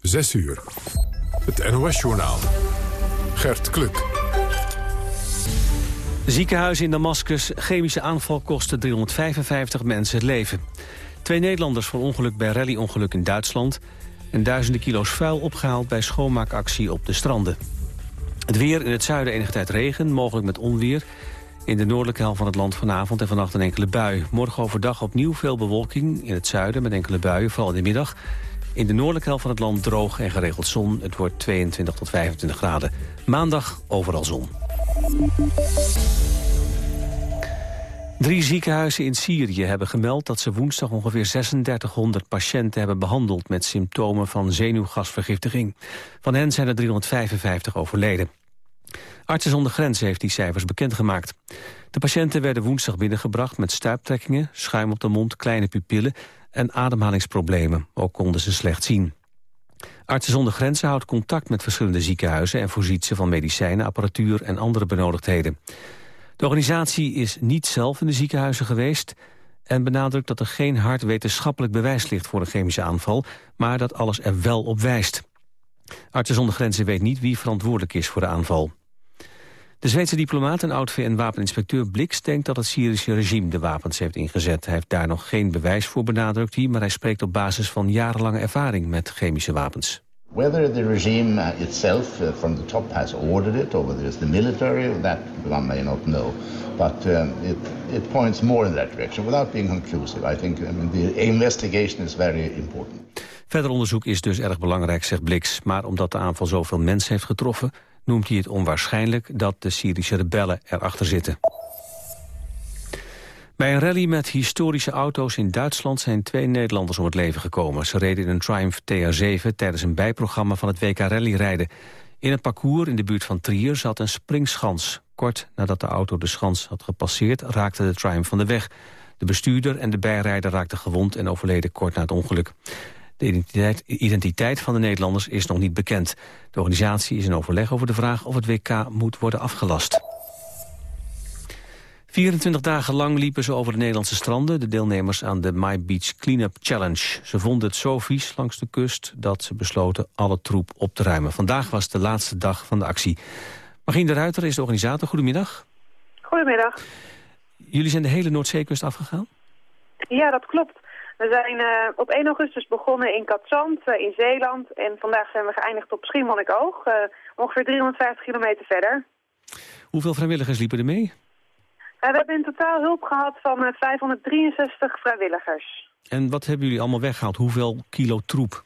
6 uur. Het NOS-journaal. Gert Kluk. Ziekenhuis in Damascus. Chemische aanval kostte 355 mensen het leven. Twee Nederlanders van ongeluk bij rallyongeluk in Duitsland. En duizenden kilo's vuil opgehaald bij schoonmaakactie op de stranden. Het weer in het zuiden enige tijd regen, mogelijk met onweer. In de noordelijke helft van het land vanavond en vannacht een enkele bui. Morgen overdag opnieuw veel bewolking in het zuiden met enkele buien, vooral in de middag. In de noordelijke helft van het land droog en geregeld zon. Het wordt 22 tot 25 graden. Maandag overal zon. Drie ziekenhuizen in Syrië hebben gemeld dat ze woensdag ongeveer 3600 patiënten hebben behandeld met symptomen van zenuwgasvergiftiging. Van hen zijn er 355 overleden. Artsen zonder grenzen heeft die cijfers bekendgemaakt. De patiënten werden woensdag binnengebracht met stuiptrekkingen, schuim op de mond, kleine pupillen en ademhalingsproblemen. Ook konden ze slecht zien. Artsen zonder grenzen houdt contact met verschillende ziekenhuizen... en voorziet ze van medicijnen, apparatuur en andere benodigdheden. De organisatie is niet zelf in de ziekenhuizen geweest... en benadrukt dat er geen hard wetenschappelijk bewijs ligt voor een chemische aanval... maar dat alles er wel op wijst. Artsen zonder grenzen weet niet wie verantwoordelijk is voor de aanval. De Zweedse diplomaat en oud-VN-wapeninspecteur Blix denkt dat het Syrische regime de wapens heeft ingezet. Hij heeft daar nog geen bewijs voor benadrukt hij, maar hij spreekt op basis van jarenlange ervaring met chemische wapens. Whether the regime uh, itself uh, from the top has ordered it or whether it's the military, that one may not know. But um, it, it points more in that direction without being conclusive. I think I mean, the investigation is very important. Verder onderzoek is dus erg belangrijk, zegt Blix. Maar omdat de aanval zoveel mensen heeft getroffen noemt hij het onwaarschijnlijk dat de Syrische rebellen erachter zitten. Bij een rally met historische auto's in Duitsland zijn twee Nederlanders om het leven gekomen. Ze reden in een Triumph TR7 tijdens een bijprogramma van het WK rallyrijden. In het parcours in de buurt van Trier zat een springschans. Kort nadat de auto de schans had gepasseerd raakte de Triumph van de weg. De bestuurder en de bijrijder raakten gewond en overleden kort na het ongeluk. De identiteit, identiteit, van de Nederlanders is nog niet bekend. De organisatie is in overleg over de vraag of het WK moet worden afgelast. 24 dagen lang liepen ze over de Nederlandse stranden... de deelnemers aan de My Beach Cleanup Challenge. Ze vonden het zo vies langs de kust dat ze besloten alle troep op te ruimen. Vandaag was de laatste dag van de actie. Margien de Ruiter is de organisator. Goedemiddag. Goedemiddag. Jullie zijn de hele Noordzeekust afgegaan? Ja, dat klopt. We zijn uh, op 1 augustus begonnen in Katzand uh, in Zeeland. En vandaag zijn we geëindigd op Schiermonnikoog, uh, ongeveer 350 kilometer verder. Hoeveel vrijwilligers liepen er mee? we hebben in totaal hulp gehad van 563 vrijwilligers. En wat hebben jullie allemaal weggehaald? Hoeveel kilo troep?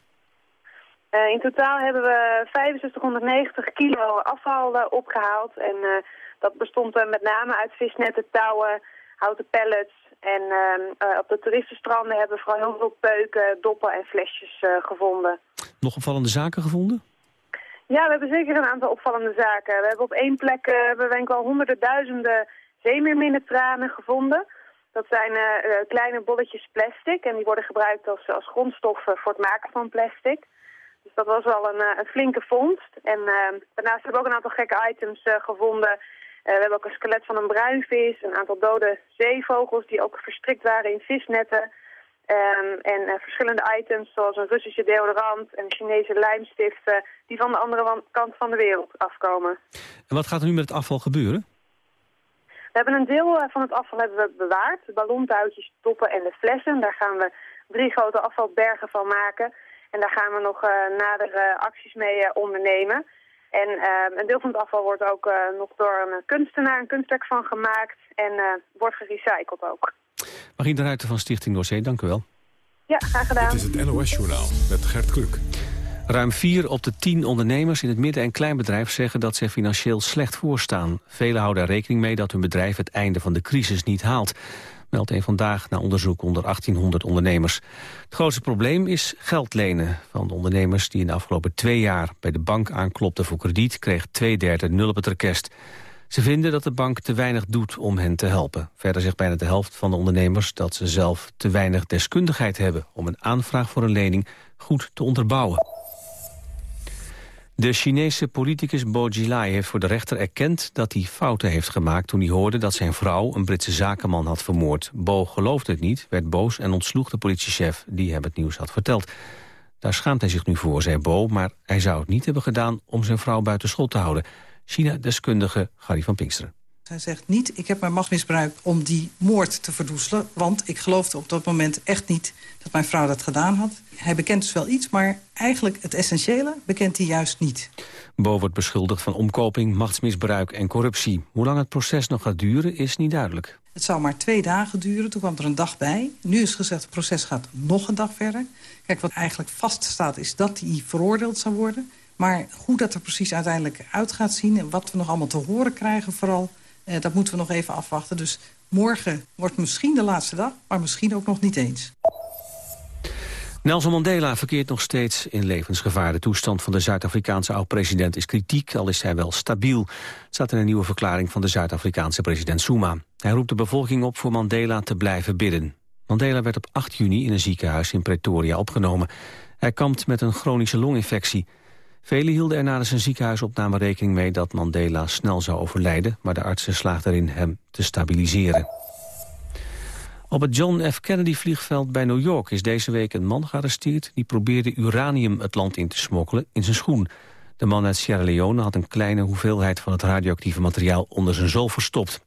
in totaal hebben we 6590 kilo afval opgehaald. En dat bestond met name uit visnetten, touwen, houten pallets, en uh, op de toeristenstranden hebben we vooral heel veel peuken, doppen en flesjes uh, gevonden. Nog opvallende zaken gevonden? Ja, we hebben zeker een aantal opvallende zaken. We hebben op één plek hebben we wel honderden duizenden zeemeerminnetranen gevonden. Dat zijn kleine bolletjes plastic en die worden gebruikt als, als grondstof voor het maken van plastic. Dus dat was wel een, een flinke vondst. En ehm, daarnaast hebben we ook een aantal gekke items gevonden eh, we hebben ook een skelet van een bruinvis, een aantal dode zeevogels die ook verstrikt waren in visnetten. Um, en uh, verschillende items zoals een Russische deodorant en Chinese lijmstiften die van de andere kant van de wereld afkomen. En wat gaat er nu met het afval gebeuren? We hebben een deel eh, van het afval hebben we bewaard. De ballontouwtjes, toppen en de flessen. Daar gaan we drie grote afvalbergen van maken. En daar gaan we nog uh, nadere acties mee ondernemen. En uh, een deel van het afval wordt ook uh, nog door een kunstenaar een kunstwerk van gemaakt en uh, wordt gerecycled ook. Marien de Ruiter van Stichting Noordzee, dank u wel. Ja, graag gedaan. Dit is het NOS-journaal met Gert Kluk. Ruim vier op de tien ondernemers in het midden- en kleinbedrijf zeggen dat ze financieel slecht voorstaan. Velen houden er rekening mee dat hun bedrijf het einde van de crisis niet haalt meldt een vandaag na onderzoek onder 1800 ondernemers. Het grootste probleem is geld lenen. Van de ondernemers die in de afgelopen twee jaar bij de bank aanklopten voor krediet... kreeg twee derde nul op het request. Ze vinden dat de bank te weinig doet om hen te helpen. Verder zegt bijna de helft van de ondernemers dat ze zelf te weinig deskundigheid hebben... om een aanvraag voor een lening goed te onderbouwen. De Chinese politicus Bo Xilai heeft voor de rechter erkend dat hij fouten heeft gemaakt toen hij hoorde dat zijn vrouw een Britse zakenman had vermoord. Bo geloofde het niet, werd boos en ontsloeg de politiechef die hem het nieuws had verteld. Daar schaamt hij zich nu voor, zei Bo, maar hij zou het niet hebben gedaan om zijn vrouw buiten schot te houden. China-deskundige Gary van Pinksteren. Hij zegt niet, ik heb mijn macht misbruikt om die moord te verdoezelen... want ik geloofde op dat moment echt niet dat mijn vrouw dat gedaan had. Hij bekent dus wel iets, maar eigenlijk het essentiële bekent hij juist niet. Bo wordt beschuldigd van omkoping, machtsmisbruik en corruptie. Hoe lang het proces nog gaat duren is niet duidelijk. Het zou maar twee dagen duren, toen kwam er een dag bij. Nu is gezegd, het proces gaat nog een dag verder. Kijk, wat eigenlijk vaststaat is dat hij veroordeeld zou worden... Maar hoe dat er precies uiteindelijk uit gaat zien... en wat we nog allemaal te horen krijgen vooral... Eh, dat moeten we nog even afwachten. Dus morgen wordt misschien de laatste dag, maar misschien ook nog niet eens. Nelson Mandela verkeert nog steeds in levensgevaar. De toestand van de Zuid-Afrikaanse oud-president is kritiek, al is hij wel stabiel. Staat in een nieuwe verklaring van de Zuid-Afrikaanse president Zuma. Hij roept de bevolking op voor Mandela te blijven bidden. Mandela werd op 8 juni in een ziekenhuis in Pretoria opgenomen. Hij kampt met een chronische longinfectie. Velen hielden er na zijn ziekenhuisopname rekening mee dat Mandela snel zou overlijden, maar de artsen slaagden erin hem te stabiliseren. Op het John F. Kennedy vliegveld bij New York is deze week een man gearresteerd die probeerde uranium het land in te smokkelen in zijn schoen. De man uit Sierra Leone had een kleine hoeveelheid van het radioactieve materiaal onder zijn zool verstopt.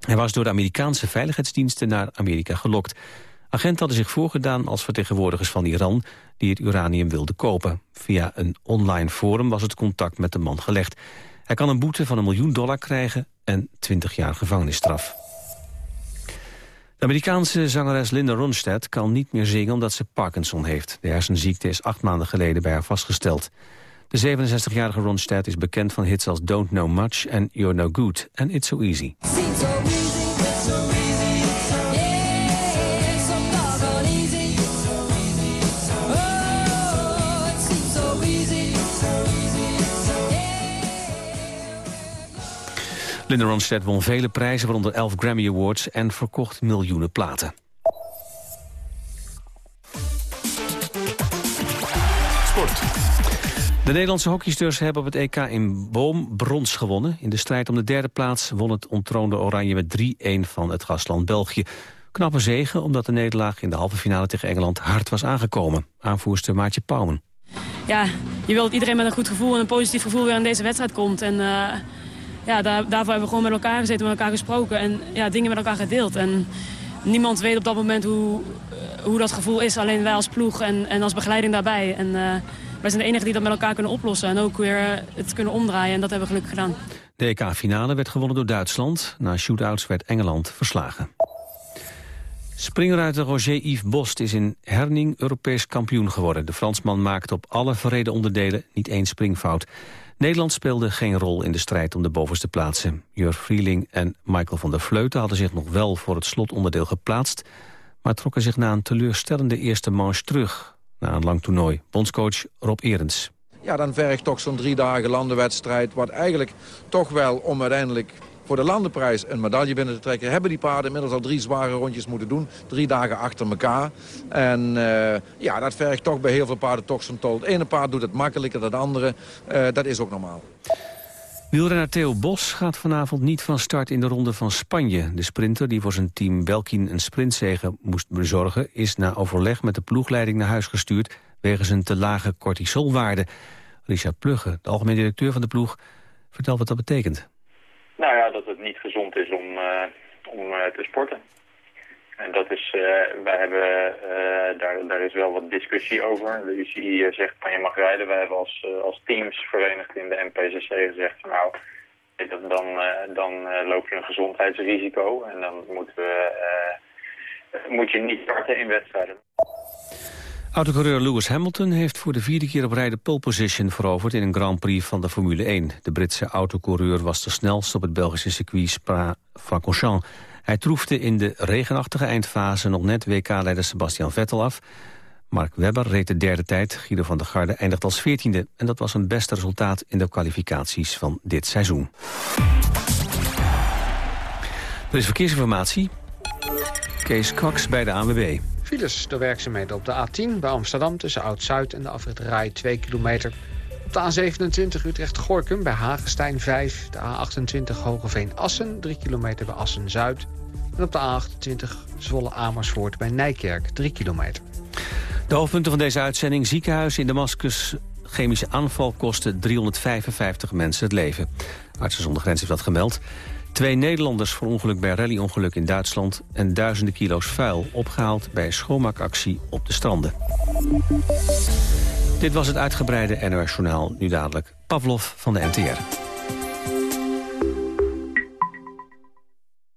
Hij was door de Amerikaanse veiligheidsdiensten naar Amerika gelokt. Agenten hadden zich voorgedaan als vertegenwoordigers van Iran... die het uranium wilden kopen. Via een online forum was het contact met de man gelegd. Hij kan een boete van een miljoen dollar krijgen en 20 jaar gevangenisstraf. De Amerikaanse zangeres Linda Ronstadt kan niet meer zingen omdat ze Parkinson heeft. De hersenziekte is acht maanden geleden bij haar vastgesteld. De 67-jarige Ronstadt is bekend van hits als Don't Know Much en You're No Good en It's So Easy. Linda Ronstadt won vele prijzen, waaronder 11 Grammy Awards... en verkocht miljoenen platen. Sport. De Nederlandse hockeysters hebben op het EK in Boom brons gewonnen. In de strijd om de derde plaats won het ontroonde Oranje met 3-1 van het gastland België. Knappe zegen omdat de nederlaag in de halve finale tegen Engeland hard was aangekomen. Aanvoerster Maartje Pauwen. Ja, je wilt dat iedereen met een goed gevoel en een positief gevoel weer aan deze wedstrijd komt. En uh, ja, daar, daarvoor hebben we gewoon met elkaar gezeten, met elkaar gesproken en ja, dingen met elkaar gedeeld. En niemand weet op dat moment hoe, eh, hoe dat gevoel is, alleen wij als ploeg en, en als begeleiding daarbij. En uh, wij zijn de enige die dat met elkaar kunnen oplossen en ook weer het kunnen omdraaien. En dat hebben we gelukkig gedaan. De EK-finale werd gewonnen door Duitsland. Na shootouts werd Engeland verslagen. Springruiter Roger-Yves Bost is in Herning Europees kampioen geworden. De Fransman maakte op alle verreden onderdelen niet één springfout. Nederland speelde geen rol in de strijd om de bovenste plaatsen. Jur Vrieling en Michael van der Vleuten hadden zich nog wel voor het slotonderdeel geplaatst... maar trokken zich na een teleurstellende eerste manche terug... na een lang toernooi. Bondscoach Rob Erens. Ja, dan vergt toch zo'n drie dagen landenwedstrijd... wat eigenlijk toch wel om uiteindelijk voor de landenprijs een medaille binnen te trekken... hebben die paarden inmiddels al drie zware rondjes moeten doen. Drie dagen achter elkaar. En uh, ja, dat vergt toch bij heel veel paarden toch zo'n tol. Het ene paard doet het makkelijker dan het andere. Uh, dat is ook normaal. Wielrenner Theo Bos gaat vanavond niet van start in de ronde van Spanje. De sprinter die voor zijn team Belkin een sprintzegen moest bezorgen... is na overleg met de ploegleiding naar huis gestuurd... wegens een te lage cortisolwaarde. Richard Plugge, de algemeen directeur van de ploeg, vertelt wat dat betekent. Nou ja, dat het niet gezond is om, uh, om uh, te sporten. En dat is, uh, wij hebben, daar, daar is wel wat discussie over. De UCI zegt van je mag rijden. Wij hebben als, als teams verenigd in de NPCC gezegd van nou, dan, dan loop je een gezondheidsrisico. En dan moeten we, moet je niet starten in wedstrijden. Autocoureur Lewis Hamilton heeft voor de vierde keer op rij de pole position veroverd in een Grand Prix van de Formule 1. De Britse autocoureur was de snelste op het Belgische circuit Spa-Francorchamps. Hij troefde in de regenachtige eindfase nog net WK-leider Sebastian Vettel af. Mark Webber reed de derde tijd, Guido van der Garde eindigt als veertiende. En dat was een beste resultaat in de kwalificaties van dit seizoen. Er is verkeersinformatie. Kees Kwaks bij de ANWB. Files door werkzaamheden op de A10 bij Amsterdam tussen Oud-Zuid en de afrit Rai 2 kilometer. Op de A27 Utrecht-Gorkum bij Hagenstein 5. De A28 Hogeveen-Assen 3 kilometer bij Assen-Zuid. En op de A28 Zwolle-Amersfoort bij Nijkerk 3 kilometer. De hoofdpunten van deze uitzending. Ziekenhuis in Damascus. Chemische aanval kostte 355 mensen het leven. Artsen zonder grens heeft dat gemeld. Twee Nederlanders voor ongeluk bij rallyongeluk in Duitsland... en duizenden kilo's vuil opgehaald bij schoonmaakactie op de stranden. Dit was het uitgebreide NOS Journaal. Nu dadelijk Pavlov van de NTR.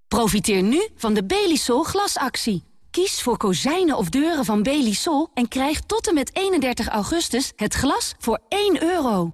Profiteer nu van de Belisol glasactie. Kies voor kozijnen of deuren van Belisol en krijg tot en met 31 augustus het glas voor 1 euro.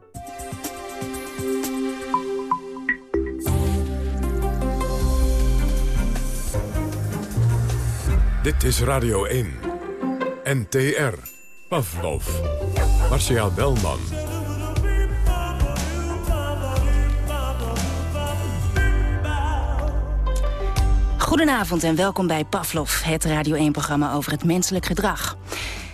Dit is Radio 1. NTR. Pavlov. Marcia Belman. Goedenavond en welkom bij Pavlov, het Radio 1-programma over het menselijk gedrag.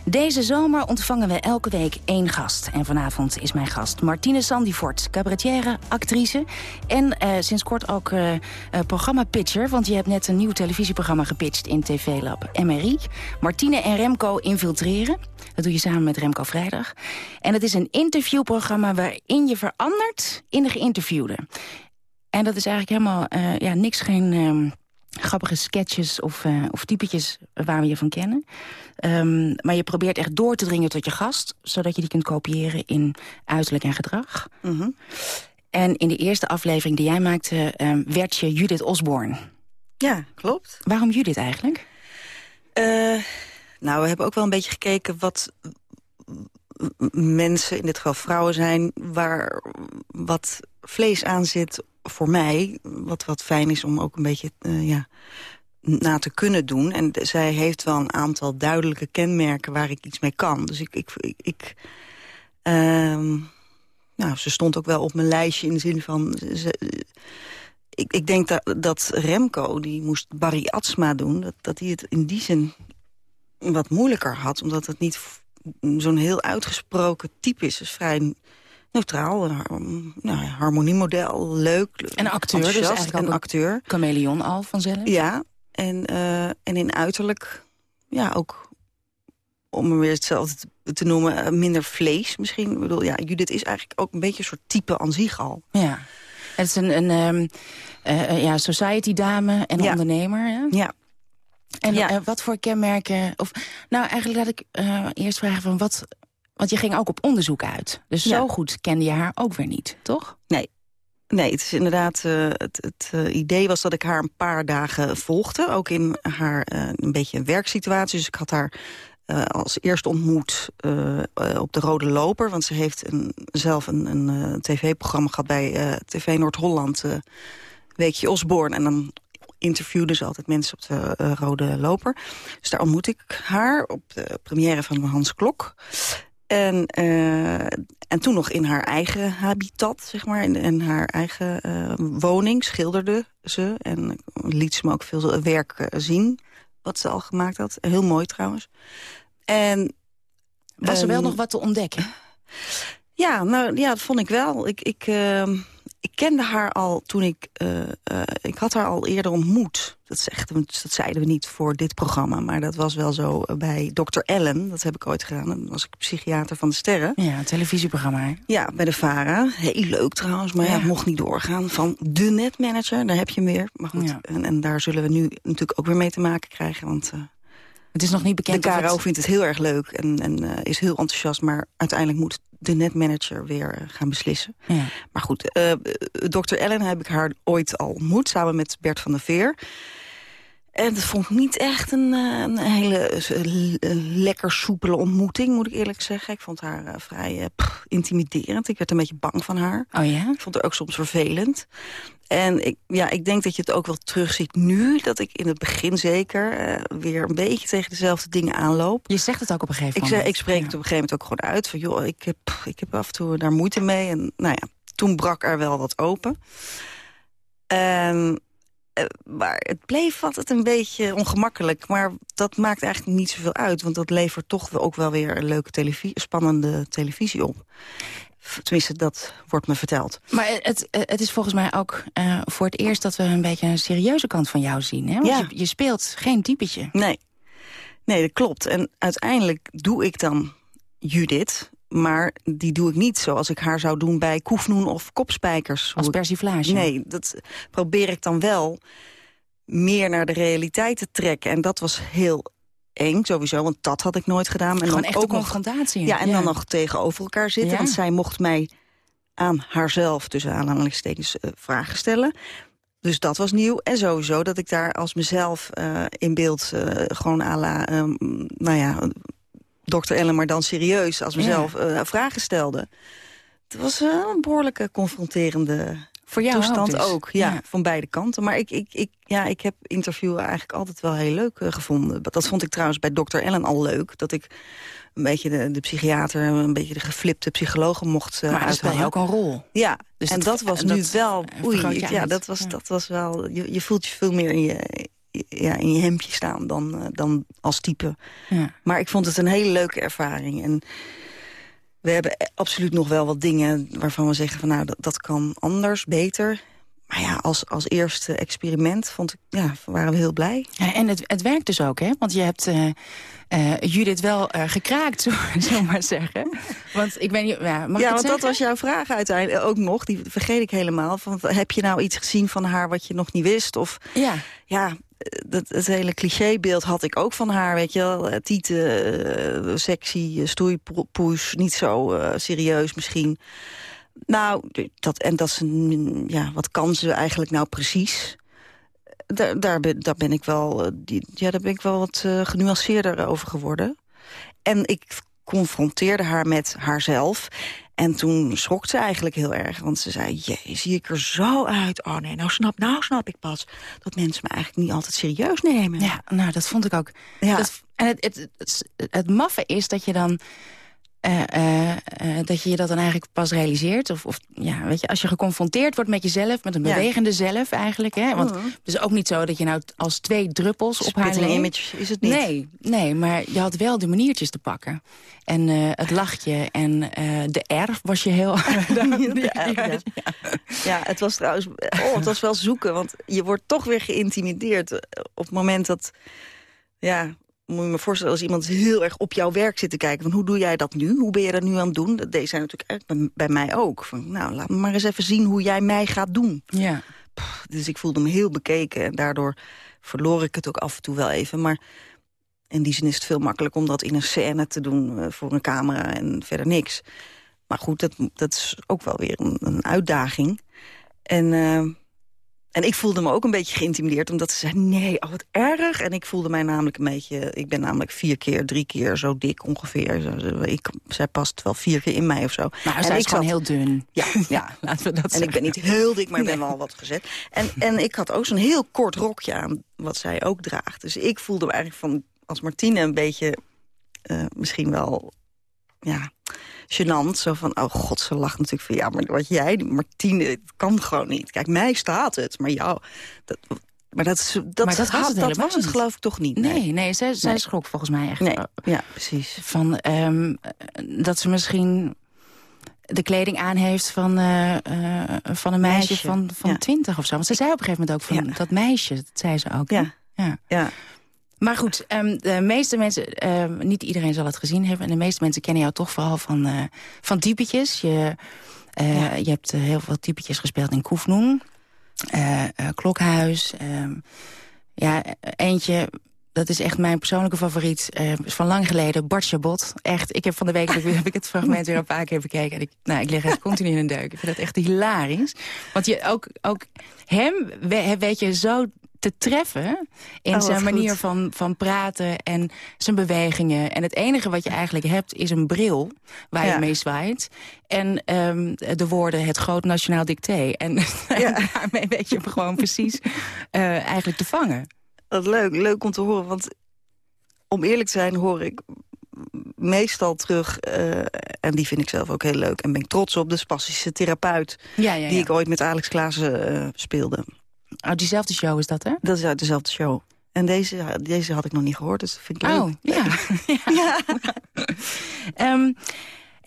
Deze zomer ontvangen we elke week één gast. En vanavond is mijn gast Martine Sandifort, cabaretière, actrice... en uh, sinds kort ook uh, uh, programma-pitcher... want je hebt net een nieuw televisieprogramma gepitcht in TV Lab MRI. Martine en Remco infiltreren. Dat doe je samen met Remco Vrijdag. En het is een interviewprogramma waarin je verandert in de geïnterviewde. En dat is eigenlijk helemaal ja, niks, geen ehm, grappige sketches of, uh, of typetjes waar we je van kennen. Um, maar je probeert echt door te dringen tot je gast... zodat je die kunt kopiëren in uiterlijk en gedrag. Mm -hmm. En in de eerste aflevering die jij maakte... Um, werd je Judith Osborne. Ja, klopt. Waarom Judith eigenlijk? Uh, nou, we hebben ook wel een beetje gekeken wat mensen, in dit geval vrouwen zijn... waar wat vlees aan zit voor mij, wat, wat fijn is om ook een beetje uh, ja, na te kunnen doen. En zij heeft wel een aantal duidelijke kenmerken waar ik iets mee kan. Dus ik... ik, ik, ik uh, nou, ze stond ook wel op mijn lijstje in de zin van... Ze, ik, ik denk dat, dat Remco, die moest Barry Atsma doen... dat, dat hij het in die zin wat moeilijker had. Omdat het niet zo'n heel uitgesproken type is. Is vrij neutraal, nou, harmoniemodel, leuk. En acteur, dus eigenlijk een acteur. Chameleon al vanzelf. Ja, en, uh, en in uiterlijk, ja, ook om hem weer hetzelfde te noemen, minder vlees misschien. Ik bedoel, ja, Judith is eigenlijk ook een beetje een soort type aan zich al. Ja, het is een, een um, uh, ja, society dame en ja. ondernemer. Ja. ja. En ja. Uh, wat voor kenmerken... Of, nou, eigenlijk laat ik eerst vragen van wat... Want je ging ook op onderzoek uit. Dus ja. zo goed kende je haar ook weer niet, toch? Nee. Nee, het is inderdaad. Uh, het, het uh, idee was dat ik haar een paar dagen volgde. Ook in haar uh, een beetje werksituatie. Dus ik had haar als eerst ontmoet op de Rode Loper. Want ze heeft een, zelf een, een tv-programma gehad bij TV Noord-Holland. Weekje Osborne. En dan interviewde ze altijd mensen op de Rode Loper. Dus daar ontmoet ik haar op de première van Hans Klok. En, uh, en toen nog in haar eigen habitat, zeg maar, in, in haar eigen uh, woning schilderde ze. En liet ze me ook veel werk zien, wat ze al gemaakt had. Heel mooi trouwens. En, Was er wel um, nog wat te ontdekken? Ja, nou ja, dat vond ik wel. Ik, ik, uh, ik kende haar al toen ik... Uh, uh, ik had haar al eerder ontmoet. Dat, dat zeiden we niet voor dit programma. Maar dat was wel zo bij Dr. Ellen. Dat heb ik ooit gedaan. Dan was ik psychiater van de sterren. Ja, een televisieprogramma. Ja, bij de VARA. Heel leuk trouwens. Maar ja, ja mocht niet doorgaan. Van de netmanager, daar heb je meer. Maar goed, ja. en, en, daar zullen we nu natuurlijk ook weer mee te maken krijgen. Want... Uh, het is nog niet bekend. De KRO het... vindt het heel erg leuk en, en uh, is heel enthousiast. Maar uiteindelijk moet de netmanager weer gaan beslissen. Ja. Maar goed, uh, Dr. Ellen heb ik haar ooit al ontmoet, samen met Bert van der Veer. En dat vond ik niet echt een, een hele lekker soepele ontmoeting, moet ik eerlijk zeggen. Ik vond haar uh, vrij uh, pff, intimiderend. Ik werd een beetje bang van haar. Oh ja? Ik vond haar ook soms vervelend. En ik, ja, ik denk dat je het ook wel terugziet nu... dat ik in het begin zeker uh, weer een beetje tegen dezelfde dingen aanloop. Je zegt het ook op een gegeven moment. Ik, zeg, ik spreek ja. het op een gegeven moment ook gewoon uit. Van, joh, ik heb, ik heb af en toe daar moeite mee. En nou ja, toen brak er wel wat open. En, eh, maar het bleef altijd een beetje ongemakkelijk. Maar dat maakt eigenlijk niet zoveel uit. Want dat levert toch ook wel weer een leuke televisie, spannende televisie op. Tenminste, dat wordt me verteld. Maar het, het is volgens mij ook uh, voor het eerst dat we een beetje een serieuze kant van jou zien. Hè? Want Ja. je, je speelt geen typetje. Nee. nee, dat klopt. En uiteindelijk doe ik dan Judith... maar die doe ik niet zoals ik haar zou doen bij Koefnoen of Kopspijkers. Als persiflage. Nee, dat probeer ik dan wel meer naar de realiteit te trekken. En dat was heel eng sowieso, want dat had ik nooit gedaan. En Gewoon dan echt ook een nog, confrontatie. Ja, en dan nog tegenover elkaar zitten. Ja. Want zij mocht mij aan haarzelf, tussen aanhalingstekens, eh, vragen stellen. Dus dat was nieuw. En sowieso dat ik daar als mezelf eh, in beeld eh, gewoon à la, ehm, nou ja, dokter Ellen, maar dan serieus als mezelf eh, vragen stelde. Het was een behoorlijke confronterende Voor jou toestand ook dus. ook. Ja, Ja. van beide kanten. Maar ik, ik, ik, ja, ik heb interviewen eigenlijk altijd wel heel leuk eh, gevonden. Dat vond ik trouwens bij dokter Ellen al leuk. Dat ik een beetje de, de psychiater, een beetje de geflipte psychologen mocht uh, Maar speel je ook een rol. Ja, Dus en dat- dat, was dat nu wel... Oei, ik- ja, dat was, Ja. dat was wel... Je, je voelt je veel meer in je, ja, in je hemdje staan dan, eh, dan als type. Ja. Maar ik vond het een hele leuke ervaring. En we hebben e- absoluut nog wel wat dingen waarvan we zeggen... van nou, dat, dat kan anders, beter. Maar ja, als, als eerste experiment vond ik, ja, waren we heel blij. Ja, en het, het werkt dus ook, hè? Want je hebt eh, Judith wel gekraakt, zo- zullen we maar zeggen. Want ik niet, ja, mag ik ja, want dat zeggen? was jouw vraag uiteindelijk ook nog. Die vergeet ik helemaal. Van, heb je nou iets gezien van haar wat je nog niet wist? Of Ja, ja, dat, het hele clichébeeld had ik ook van haar, weet je wel. Eh, Tieten, eh, sexy, eh, stoeipoes, niet zo eh, serieus misschien. Nou, dat, en dat een, ja, wat kan ze eigenlijk nou precies? Daar, daar, ben, ik wel, eh, die, ja, daar ben ik wel wat eh, genuanceerder over geworden. En ik confronteerde haar met haarzelf. En toen schrok ze eigenlijk heel erg. Want ze zei, jee, zie ik er zo uit? Oh nee, nou snap, nou snap ik pas dat mensen me eigenlijk niet altijd serieus nemen. ja, nou, dat vond ik ook. Ja. Dat, en het, het, het, het maffe is dat je dan... eh, dat je je dat dan eigenlijk pas realiseert. Of, of ja, weet je, als je geconfronteerd wordt met jezelf, met een Ja. bewegende zelf eigenlijk. Hè? Want Mhm. het is ook niet zo dat je nou als twee druppels op haar image is het niet. Nee, nee, maar je had wel de maniertjes te pakken. En het lachje en de R was je heel... De ja. Ja, het was trouwens oh, het was wel zoeken. Want je wordt toch weer geïntimideerd op het moment dat... Ja, moet je me voorstellen als iemand heel erg op jouw werk zit te kijken. Van hoe doe jij dat nu? Hoe ben je dat nu aan het doen? Dat deed zij natuurlijk eigenlijk bij, mij ook. Van, nou, laat me maar eens even zien hoe jij mij gaat doen. Ja. Dus ik voelde me heel bekeken. En daardoor verloor ik het ook af en toe wel even. Maar in die zin is het veel makkelijker om dat in een scène te doen... eh, voor een camera en verder niks. Maar goed, dat, dat is ook wel weer een, een uitdaging. En, eh, en ik voelde me ook een beetje geïntimideerd... omdat ze zei, nee, oh wat erg. En ik voelde mij namelijk een beetje... Ik ben namelijk vier keer, drie keer zo dik ongeveer. Ik, zij past wel vier keer in mij of zo. Nou, en zij is ik gewoon zat- heel dun. Ja, ja. Laten we dat En ik ben niet heel dik, maar ik ben Nee. wel wat gezet. En, en ik had ook zo'n heel kort rokje aan, wat zij ook draagt. Dus ik voelde me eigenlijk van, als Martine een beetje, eh, misschien wel, ja, gênant. Zo van, oh god, ze lacht natuurlijk van, ja, maar wat jij, die Martine, het kan gewoon niet. Kijk, mij staat het, maar jou, dat, maar dat, is- dat, Maar dat was het dat was het geloof ik toch niet. Nee, nee, zij, zij Nee. schrok volgens mij echt. Nee, ja, precies. Van ehm, dat ze misschien de kleding aan heeft van, eh, eh, van een meisje, Meisje, van, van ja. twintig of zo. Want ze zei op een gegeven moment ook van Ja. dat meisje, dat zei ze ook. Ja, ja. ja. Maar goed, ehm, de meeste mensen, ehm, niet iedereen zal het gezien hebben. En de meeste mensen kennen jou toch vooral van, eh, van typetjes. Je, eh, je hebt eh, heel veel typetjes gespeeld in Koefnoen. eh, Klokhuis. ehm, ja, eentje, dat is echt mijn persoonlijke favoriet. is van lang geleden, Bart Chabot. Echt, ik heb van de week heb ik, het fragment weer een paar keer bekeken. En ik, nou, ik lig echt continu in een deuk. Ik vind dat echt hilarisch. Want je, ook, ook hem we- weet je zo te treffen in Oh, zijn manier goed. van, van praten en zijn bewegingen. En het enige wat je eigenlijk hebt is een bril waar Ja. je mee zwaait. En ehm, de woorden het groot nationaal dicté. En, en daarmee weet je hem gewoon precies eh, eigenlijk te vangen. Wat leuk, leuk om te horen. Want om eerlijk te zijn hoor ik meestal terug, eh, en die vind ik zelf ook heel leuk... en ben ik trots op, de spastische therapeut... Ja, ja, ja. die ik ooit met Alex Klaassen eh, speelde. Oh, diezelfde show is dat, hè? Dat is uit dezelfde show. En deze, deze had ik nog niet gehoord, dus vind ik leuk. Oh, ja. ja. Ehm,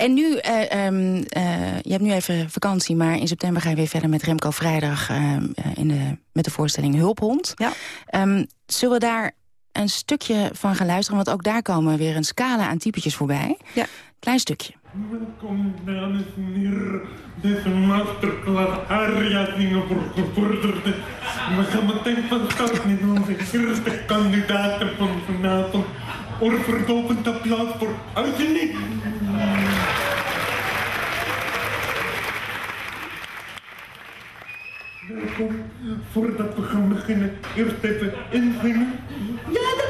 en nu, eh, ehm, eh, je hebt nu even vakantie, maar in september ga je weer verder met Remco Vrijdag ehm, eh, in de, met de voorstelling Hulphond. Ja. Zullen we daar een stukje van gaan luisteren? Want ook daar komen weer een scala aan typetjes voorbij. Ja. Klein stukje. Welkom, dames en heren. Deze masterclass aria zingen voor gevorderden. We gaan meteen van start met onze eerste kandidaten van vanavond. Oorverdovend applaus voor Eugenie. Welkom. Voordat we gaan beginnen, eerst even inzingen. Ja,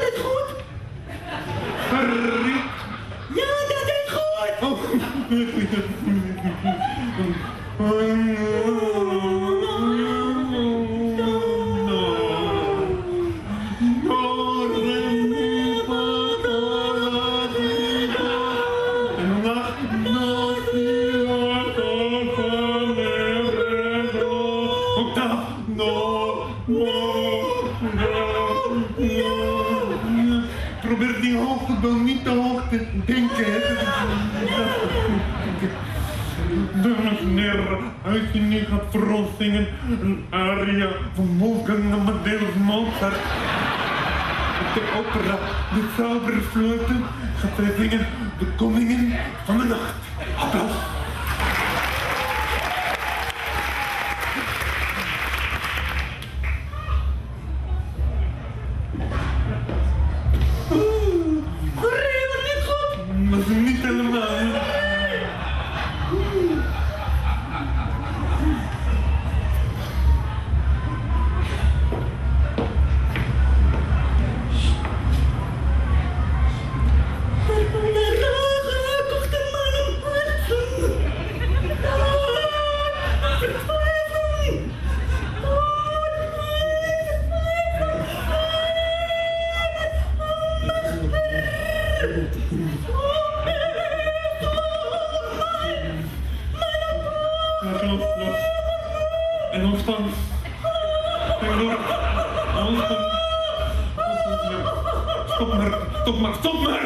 Stop maar, stop maar, stop maar!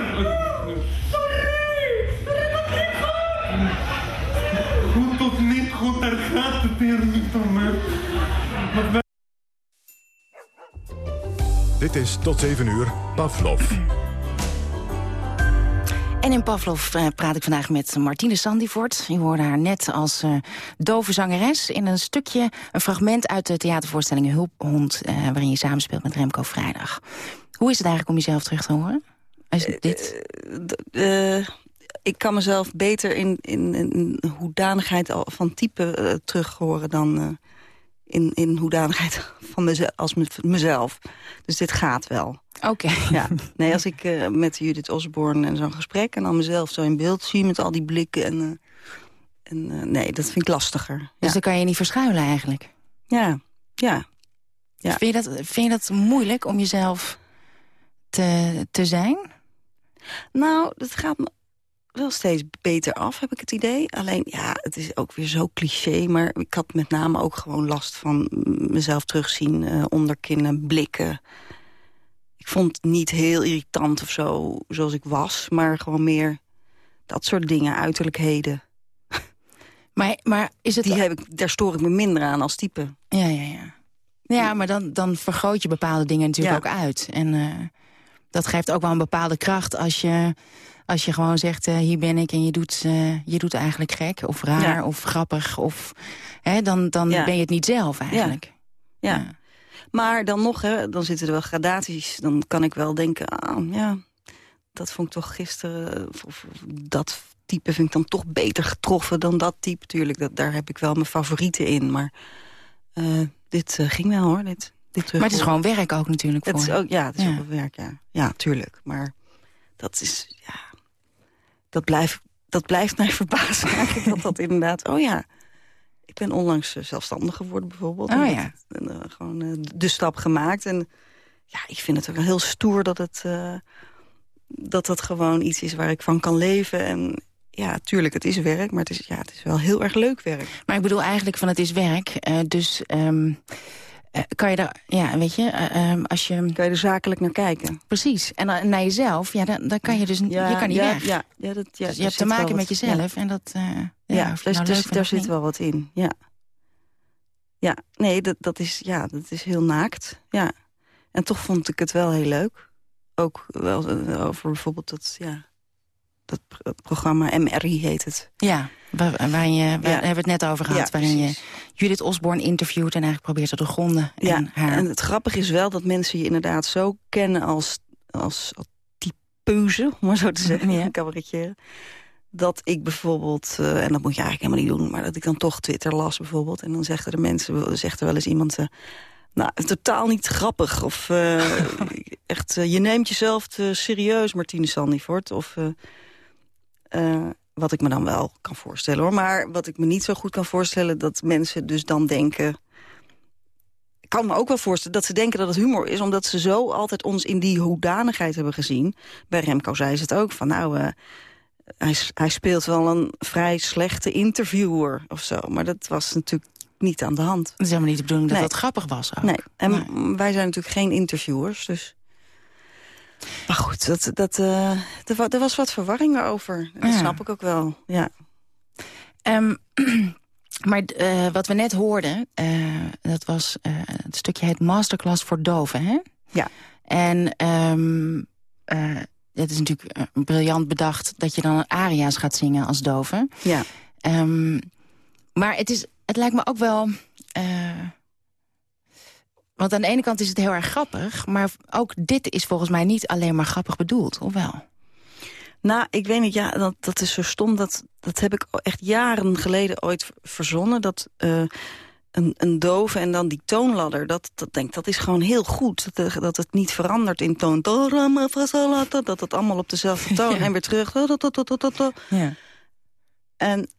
Goed of niet goed, daar gaat het hier niet om. Dit is tot 7 uur Pavlov. En in Pavlov eh, praat ik vandaag met Martine Sandifort. Je hoorde haar net als eh, dove zangeres in een stukje... een fragment uit de theatervoorstelling Hulphond... eh, waarin je samenspeelt met Remco Vrijdag. Hoe is het eigenlijk om jezelf terug te horen? Dit? Ik kan mezelf beter in, in, in hoedanigheid van type terug horen... dan in, in hoedanigheid van mezelf, als me- mezelf. Dus dit gaat wel. Oké. Ja. Nee, als ik eh, met Judith Osborne en zo'n gesprek... en dan mezelf zo in beeld zie met al die blikken... en, eh, en eh, nee, dat vind ik lastiger. Dus Ja. dan kan je niet verschuilen eigenlijk. Ja, ja. Ja. Vind, je dat, vind je dat moeilijk om jezelf te, te zijn? Nou, dat gaat me wel steeds beter af, heb ik het idee. Alleen, ja, het is ook weer zo cliché. Maar ik had met name ook gewoon last van mezelf terugzien. eh, onderkinnen, blikken. Ik vond het niet heel irritant of zo, zoals ik was. Maar gewoon meer dat soort dingen, uiterlijkheden. Maar, maar is het... Die heb ik, daar stoor ik me minder aan als type. Ja, ja, ja. Ja, maar dan, dan vergroot je bepaalde dingen natuurlijk Ja. ook uit. En eh, dat geeft ook wel een bepaalde kracht als je, als je gewoon zegt... eh, hier ben ik en je doet, eh, je doet eigenlijk gek of raar Ja. of grappig. Of, hè, dan dan Ja. ben je het niet zelf eigenlijk. Ja. Maar dan nog, hè, dan zitten er wel gradaties. Dan kan ik wel denken, ah, ja, dat vond ik toch gisteren... Of, of dat type vind ik dan toch beter getroffen dan dat type. Tuurlijk, dat, daar heb ik wel mijn favorieten in. Maar eh, dit ging wel, hoor. Dit, dit Maar het is gewoon werk ook natuurlijk Het voor is je. ook, ja, het is Ja. ook wel werk, ja. Ja, tuurlijk. Maar dat is, ja... Dat blijft, dat blijft mij verbazen eigenlijk, dat dat inderdaad... Oh ja, ik ben onlangs eh, zelfstandig geworden bijvoorbeeld. Oh En ja. dat- en, eh, gewoon eh, de stap gemaakt. En ja, ik vind het ook wel heel stoer dat het... dat dat gewoon iets is waar ik van kan leven. En ja, tuurlijk, het is werk, maar het is, ja, het is wel heel erg leuk werk. Maar ik bedoel eigenlijk van het is werk, dus... Um, uh, kan je daar, ja, weet je, uh, um, als je... Kan je er zakelijk naar kijken. Precies. En naar jezelf, ja, dan, dan kan je dus, ja, je kan niet ja, weg. Ja, ja, dat, ja, dus je hebt te maken met jezelf en dat, ja, ja, dus, nou dus, daar zit wel wat in, ja. Ja, nee, dat, dat, is, ja, dat is heel naakt, ja. En toch vond ik het wel heel leuk. Ook wel over bijvoorbeeld dat, ja, dat programma MRI heet het. Ja, waar, waar je, waar ja. hebben we het net over gehad. Ja, waarin je Judith Osborne interviewt en eigenlijk probeert te doorgronden. Ja, en, haar... en het grappige is wel dat mensen je inderdaad zo kennen als, als, als typeuse, om maar zo te zeggen, ja. cabaretier. Dat ik bijvoorbeeld, uh, en dat moet je eigenlijk helemaal niet doen... maar dat ik dan toch Twitter las bijvoorbeeld. En dan zeggen de mensen, zegt er wel eens iemand... Uh, nou, totaal niet grappig. Of uh, echt, je neemt jezelf te serieus, Martine Sandifort. Of uh, wat ik me dan wel kan voorstellen hoor. Maar wat ik me niet zo goed kan voorstellen... dat mensen dus dan denken... Ik kan me ook wel voorstellen dat ze denken dat het humor is... omdat ze zo altijd ons in die hoedanigheid hebben gezien. Bij Remco zei ze het ook, van nou... Uh, hij, hij speelt wel een vrij slechte interviewer of zo. Maar dat was natuurlijk niet aan de hand. Dat is helemaal niet de bedoeling dat nee. dat grappig was ook. Nee, en nee. wij zijn natuurlijk geen interviewers, dus... Maar goed, dat, dat, uh, er, er, was wat verwarring over. Dat ja. snap ik ook wel, ja. Um, maar uh, wat we net hoorden, uh, dat was het stukje het Masterclass voor doven, hè? Ja. En um, het is natuurlijk briljant bedacht dat je dan aria's gaat zingen als doven. Ja. Um, maar het, is, het lijkt me ook wel... Want aan de ene kant is het heel erg grappig... maar ook dit is volgens mij niet alleen maar grappig bedoeld, of wel? Nou, ik weet niet, ja, dat, dat is zo stom. Dat, dat heb ik echt jaren geleden ooit verzonnen. Dat uh, een, een dove en dan die toonladder, dat, dat, denk, dat is gewoon heel goed. Dat, dat het niet verandert in toon. Dat het allemaal op dezelfde toon ja. en weer terug. Ja. En,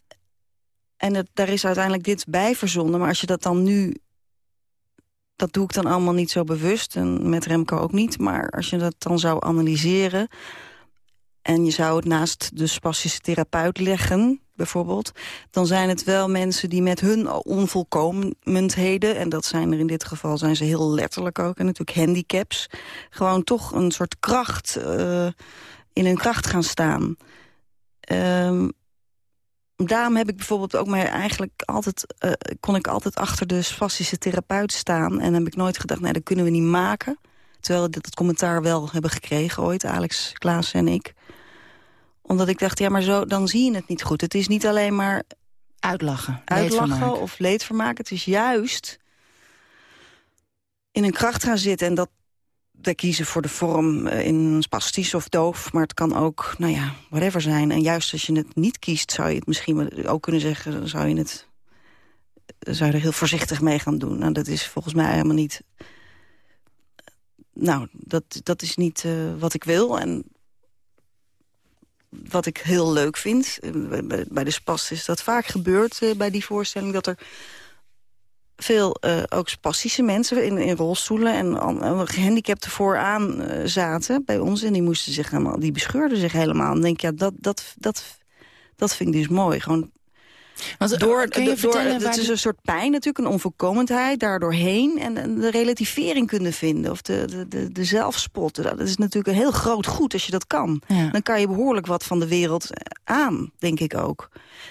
en het, daar is uiteindelijk dit bij verzonnen. Maar als je dat dan nu dat doe ik dan allemaal niet zo bewust. En met Remco ook niet. Maar als je dat dan zou analyseren... en je zou het naast de spastische therapeut leggen, bijvoorbeeld... dan zijn het wel mensen die met hun onvolkomenheden... en dat zijn er in dit geval zijn ze heel letterlijk ook... en natuurlijk handicaps... gewoon toch een soort kracht uh, in hun kracht gaan staan... Um, daarom heb ik bijvoorbeeld ook maar eigenlijk altijd... Uh, kon ik altijd achter de spastische therapeut staan. En heb ik nooit gedacht, nee, dat kunnen we niet maken. Terwijl we dit commentaar wel hebben gekregen ooit, Alex Klaas en ik. Omdat ik dacht, ja, maar zo, dan zie je het niet goed. Het is niet alleen maar... Uitlachen. Uitlachen leedvermaak. of leedvermaak. Het is juist in een kracht gaan zitten. En dat, wij kiezen voor de vorm in spastisch of doof. Maar het kan ook, nou ja, whatever zijn. En juist als je het niet kiest, zou je het misschien ook kunnen zeggen... zou je, het, zou je er heel voorzichtig mee gaan doen. Nou, dat is volgens mij helemaal niet... Nou, dat, dat is niet uh, wat ik wil. En wat ik heel leuk vind, bij de Spas is dat vaak gebeurt... Bij die voorstelling, dat er veel uh, ook spastische mensen in, in rolstoelen en uh, gehandicapten vooraan uh, zaten bij ons. En die moesten zich helemaal, die bescheurden zich helemaal. En denk ja, dat, dat, dat, dat vind ik dus mooi. Gewoon Want, door, kun je door, het is een soort pijn natuurlijk, een onvolkomenheid, daardoorheen. En, en de relativering kunnen vinden, of de, de, de, de zelfspot. Dat is natuurlijk een heel groot goed als je dat kan. Ja. Dan kan je behoorlijk wat van de wereld aan, denk ik ook.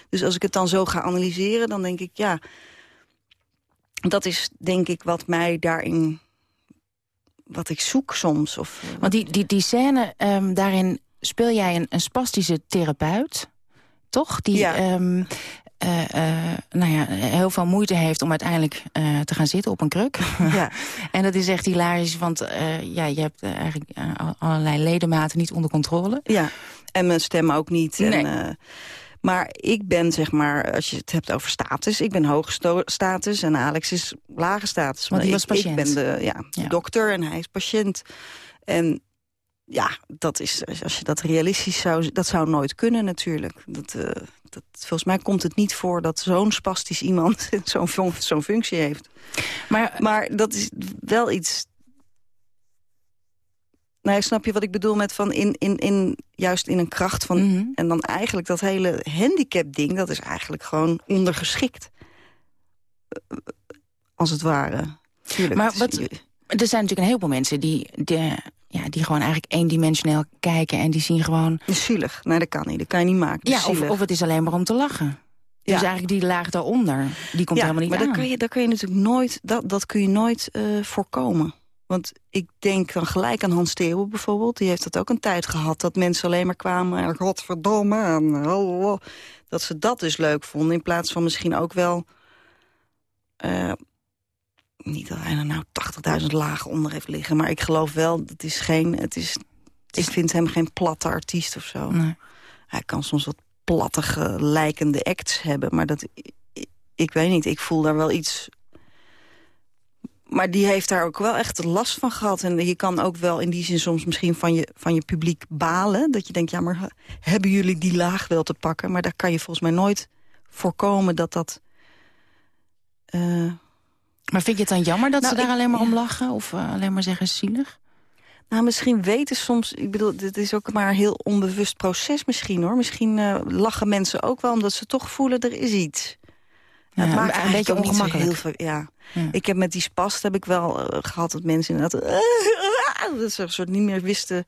Dus als ik het dan zo ga analyseren, dan denk ik, ja dat is denk ik wat mij daarin... wat ik zoek soms. Of, Want die, die, die scène, um, daarin speel jij een, een spastische therapeut, toch? Die ja. um, uh, uh, nou ja, heel veel moeite heeft om uiteindelijk uh, te gaan zitten op een kruk. Ja. en dat is echt hilarisch, want ja, je hebt eigenlijk allerlei ledematen niet onder controle. Ja, en mijn stem ook niet. Nee. En, maar ik ben, zeg maar, als je het hebt over status... ik ben hoge status en Alex is lage status. Want ik, was patiënt. Ik ben de, ja, de Ja. dokter en hij is patiënt. En ja, dat is, als je dat realistisch zou... dat zou nooit kunnen natuurlijk. Dat, uh, dat, volgens mij komt het niet voor dat zo'n spastisch iemand... zo'n functie heeft. Maar, maar dat is wel iets Nee, snap je wat ik bedoel met van in, in, in, juist in een kracht van... Mhm. En dan eigenlijk dat hele handicap-ding, dat is eigenlijk gewoon ondergeschikt. Als het ware. Tuurlijk. Maar wat, er zijn natuurlijk een heleboel mensen die, die, ja, die gewoon eigenlijk eendimensioneel kijken... en die zien gewoon... is zielig. Nee, dat kan niet. Dat kan je niet maken. Ja, of, of het is alleen maar om te lachen. Dus eigenlijk die laag daaronder, die komt ja, helemaal niet maar aan. je, dat kan je natuurlijk nooit, dat, dat kun je nooit eh, voorkomen. Want ik denk dan gelijk aan Hans Theeuwen bijvoorbeeld. Die heeft dat ook een tijd gehad. Dat mensen alleen maar kwamen en godverdomme. En, oh, oh. dat ze dat dus leuk vonden. In plaats van misschien ook wel... eh, niet dat hij er nou 80.000 lagen onder heeft liggen. Maar ik geloof wel, het is geen... Het is, ik vind hem geen platte artiest of zo. Nee. Hij kan soms wat plattige, lijkende acts hebben. Maar dat, ik, ik weet niet, ik voel daar wel iets... Maar die heeft daar ook wel echt last van gehad. En je kan ook wel in die zin soms misschien van je, van je publiek balen. Dat je denkt, ja, maar hebben jullie die laag wel te pakken? Maar daar kan je volgens mij nooit voorkomen dat dat... eh, Maar vind je het dan jammer dat Nou, ze daar ik- alleen maar om lachen? Of eh, alleen maar zeggen zielig? Nou, misschien weten soms... Ik bedoel, dit is ook maar een heel onbewust proces misschien, hoor. Misschien eh, lachen mensen ook wel omdat ze toch voelen er is iets. Ja, het een maakt eigenlijk beetje ongemakkelijk. Heel veel, ja. Ja. Ik heb met die spast heb ik wel eh, gehad dat mensen inderdaad... dat ze een soort niet meer wisten...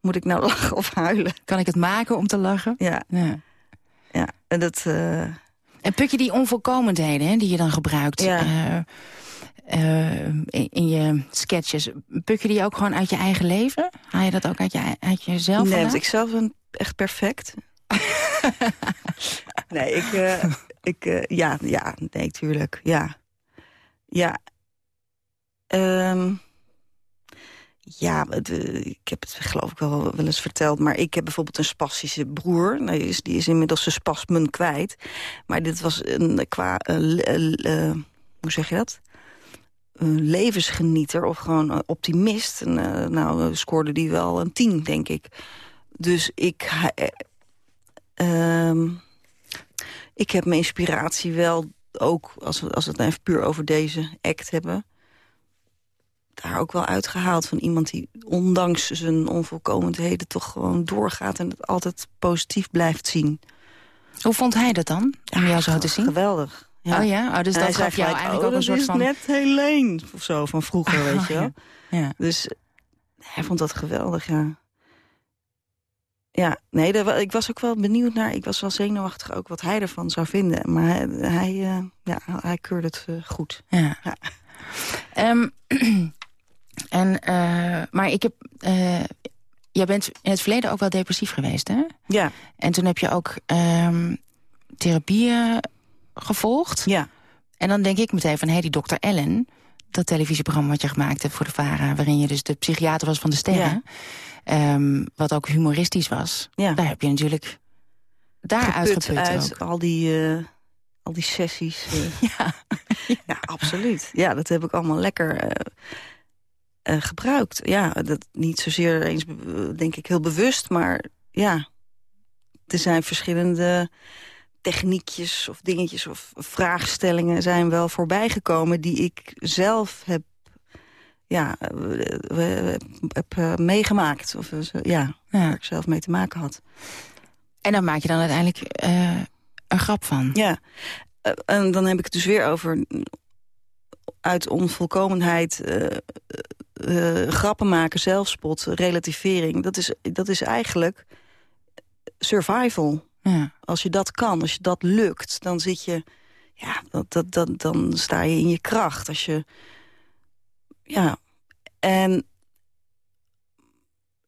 Moet ik nou lachen of huilen? Kan ik het maken om te lachen? Ja, Ja. ja. En dat... eh, En puk je die onvolkomenheden hè, die je dan gebruikt... Ja. eh, eh, in, in je sketches, puk je die ook gewoon uit je eigen leven? Haal je dat ook uit, je, uit jezelf nee, want ik zelf ben echt perfect. nee, ik... eh, ik eh, ja, ja, nee, tuurlijk. Ja. Ja. Ehm, ja, eh, ik heb het geloof ik wel, wel eens verteld... maar ik heb bijvoorbeeld een spastische broer. Nou, die, is, die is inmiddels zijn spasmen kwijt. Maar dit was een qua... eh, eh, hoe zeg je dat? Een levensgenieter of gewoon een optimist. Nou, scoorde die wel een tien, denk ik. Dus ik... eh, ehm, ik heb mijn inspiratie wel ook, als we, als we het nou even puur over deze act hebben... daar ook wel uitgehaald van iemand die ondanks zijn onvolkomenheden... toch gewoon doorgaat en het altijd positief blijft zien. Hoe vond hij dat dan, om jou zo te zien? Geweldig. Oh ja? Oh, dus En dat gaf jou eigenlijk oh, ook een soort van... net Helene of zo van vroeger, weet je wel. Ja. Dus hij vond dat geweldig, ja. Ja, nee, daar ik was ook wel benieuwd naar... Ik was wel zenuwachtig ook wat hij ervan zou vinden. Maar hij, hij, eh, ja, hij keurde het eh, goed. Ja. Ja. Ehm, en, eh, maar ik heb... jij bent in het verleden ook wel depressief geweest, hè? Ja. En toen heb je ook ehm therapieën gevolgd. Ja. En dan denk ik meteen van, hé, die dokter Ellen... dat televisieprogramma wat je gemaakt hebt voor de VARA... waarin je dus de psychiater was van de sterren... ehm, wat ook humoristisch was. Ja. Daar heb je natuurlijk daar Geput uit ook. al die, eh, al die sessies. eh. Ja. ja, absoluut. Ja, dat heb ik allemaal lekker eh, gebruikt. Ja, dat niet zozeer eens, denk ik, heel bewust, maar ja, er zijn verschillende techniekjes of dingetjes of vraagstellingen zijn wel voorbijgekomen die ik zelf heb, ja, eh, heb eh, meegemaakt. Of, ja, Ja. waar ik zelf mee te maken had. En daar maak je dan uiteindelijk eh, een grap van. Ja, en dan heb ik het dus weer over uit onvolkomenheid grappen maken, zelfspot, relativering. Dat is, dat is eigenlijk survival. Ja. Als je dat kan, als je dat lukt, dan zit je... Ja, dat, dat, dat, dan sta je in je kracht. Als je... Ja, en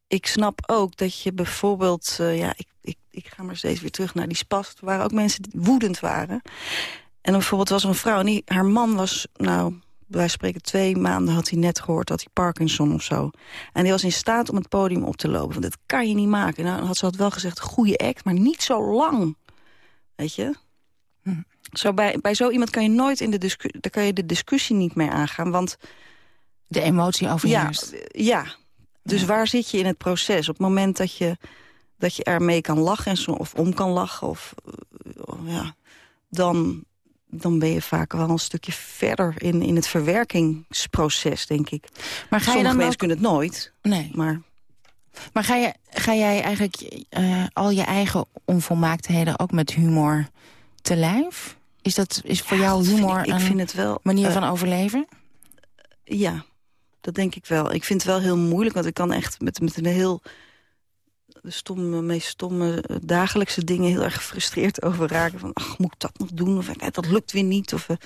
ik snap ook dat je bijvoorbeeld... eh, ja, ik, ik, ik ga maar steeds weer terug naar die spast. Waren ook mensen die woedend waren. En dan bijvoorbeeld was er een vrouw... En die, haar man was, nou, wij spreken twee maanden... had hij net gehoord dat hij Parkinson of zo. En die was in staat om het podium op te lopen. Want dat kan je niet maken. Nou, had ze had wel gezegd, goede act, maar niet zo lang. Weet je? Zo bij, bij zo iemand kan je nooit in de discussie... daar kan je de discussie niet mee aangaan, want... De emotie Ja, overheerst. ja. Dus waar zit je in het proces? Op het moment dat je, dat je ermee kan lachen en zo, of om kan lachen... Of, eh, ja, dan, dan ben je vaak wel een stukje verder in, in het verwerkingsproces, denk ik. Maar ga je Sommige dan mensen ook- kunnen het nooit. Nee. Maar Maar ga, je, ga jij eigenlijk uh, al je eigen onvolmaaktheden ook met humor te lijf? Is, dat, is voor Ja, jou humor ik- ik een vind het wel, manier eh, van overleven? Ja, dat denk ik wel. Ik vind het wel heel moeilijk, want ik kan echt met, met een heel stomme, meest stomme eh, dagelijkse dingen heel erg gefrustreerd over raken. Van, ach, moet ik dat nog doen? Of eh, dat lukt weer niet. Of, eh,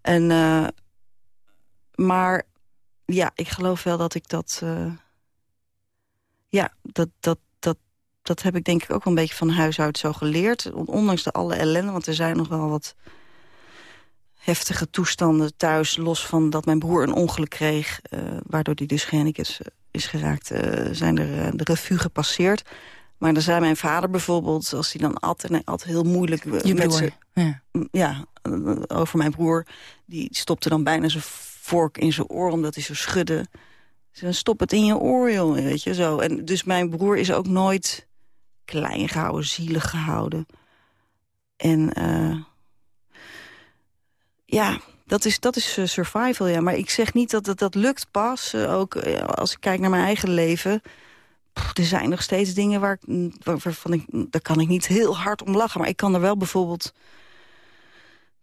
en, maar ja, ik geloof wel dat ik dat... ja, dat, dat, dat, dat heb ik denk ik ook wel een beetje van huis uit zo geleerd. Ondanks de alle ellende, want er zijn nog wel wat heftige toestanden thuis... los van dat mijn broer een ongeluk kreeg... eh, waardoor hij dus gehandicapten is, is geraakt... eh, zijn er eh, de revue gepasseerd. Maar dan zei mijn vader bijvoorbeeld... als hij dan at en hij at heel moeilijk Je met zijn... ja. Ja, eh, over mijn broer. Die stopte dan bijna zijn vork in zijn oor... omdat hij zo schudde. Ze stop het in je oor, joh, weet je, zo. En dus mijn broer is ook nooit klein gehouden, zielig gehouden. En ja, dat is, dat is eh, survival, ja. Maar ik zeg niet dat dat, dat lukt pas. Eh, ook eh, als ik kijk naar mijn eigen leven... er zijn nog steeds dingen waar, waar- waarvan ik... daar kan ik niet heel hard om lachen. Maar ik kan er wel bijvoorbeeld...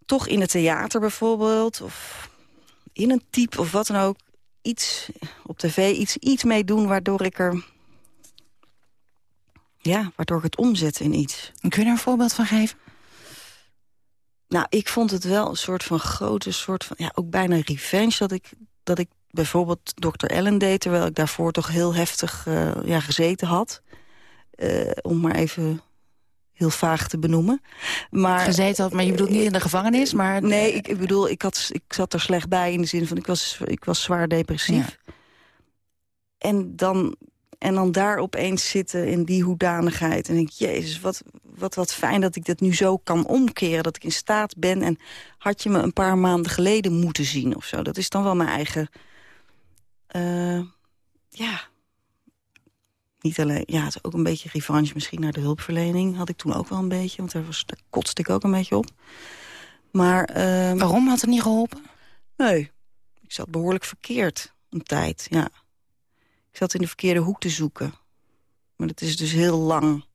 toch in het theater bijvoorbeeld... of in een type of wat dan ook... iets op tv, iets, iets mee doen waardoor ik er... Ja, waardoor ik het omzet in iets. Kun je daar een voorbeeld van geven? Nou, ik vond het wel een soort van grote, soort van, ja, ook bijna revenge dat ik, dat ik bijvoorbeeld Dr. Ellen deed, terwijl ik daarvoor toch heel heftig eh, ja, gezeten had. Eh, om maar even heel vaag te benoemen. Maar, Gezeten had, maar je bedoelt niet in de gevangenis, maar... Nee, ik, ik bedoel, ik, had, ik zat er slecht bij in de zin van ik was, ik was zwaar depressief. En dan, en dan daar opeens zitten in die hoedanigheid. En denk ik, jezus, wat, wat, wat fijn dat ik dat nu zo kan omkeren. Dat ik in staat ben. En had je me een paar maanden geleden moeten zien of zo. Dat is dan wel mijn eigen... eh, ja, niet alleen... Ja, het is ook een beetje revanche misschien naar de hulpverlening. Had ik toen ook wel een beetje, want daar, was, daar kotste ik ook een beetje op. Maar... ehm, Waarom had het niet geholpen? Nee, ik zat behoorlijk verkeerd een tijd, ja. Ik zat in de verkeerde hoek te zoeken. Maar dat is dus heel lang.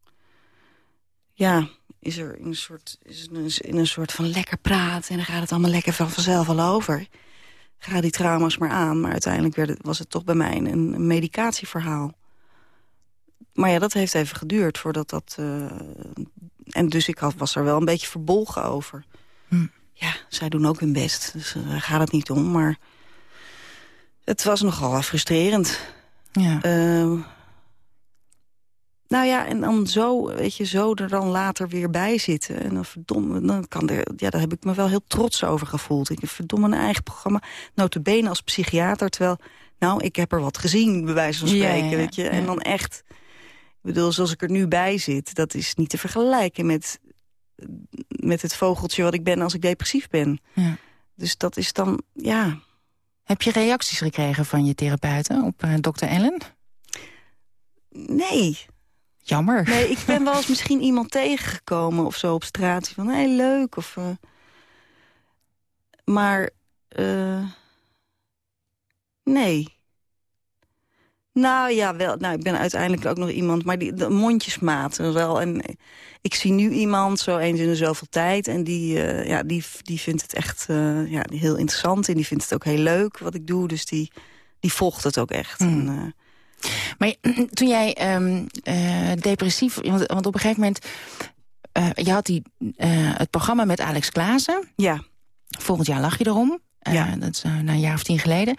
Ja, is er in een soort, is een- in een soort van lekker praten... en dan gaat het allemaal lekker van vanzelf al over. Ga die trauma's maar aan. Maar uiteindelijk werd het, was het toch bij mij een, een medicatieverhaal. Maar ja, dat heeft even geduurd voordat dat... eh, en dus ik had, was er wel een beetje verbolgen over. Ja, zij doen ook hun best, dus eh, daar gaat het niet om. Maar het was nogal frustrerend. Ja. Ehm, nou ja, en dan zo, weet je, zo er dan later weer bij zitten. En dan verdomme, dan kan er, ja, daar heb ik me wel heel trots over gevoeld. Ik heb verdomme een eigen programma, notabene als psychiater. Terwijl, nou, ik heb er wat gezien, bij wijze van spreken, ja, weet je. En dan echt, ik bedoel, zoals ik er nu bij zit... dat is niet te vergelijken met, met het vogeltje wat ik ben als ik depressief ben. Ja. Dus dat is dan, ja... Heb je reacties gekregen van je therapeuten op eh, Dr. Ellen? Nee. Jammer. Nee, ik ben wel eens misschien iemand tegengekomen of zo op straat. Van, hé, leuk. Of, eh, maar, eh, nee. Nou ja, wel. Nou, ik ben uiteindelijk ook nog iemand, maar die de mondjesmaat wel. En ik zie nu iemand zo eens in de zoveel tijd. En die, eh, ja, die, die vindt het echt eh, ja, heel interessant. En die vindt het ook heel leuk wat ik doe. Dus die, die volgt het ook echt. En, eh, Maar toen jij ehm, eh, depressief... Want, want op een gegeven moment... je had die, het programma met Alex Klaassen. Ja. Volgend jaar lag je erom. Eh, Dat is uh, een jaar of tien geleden.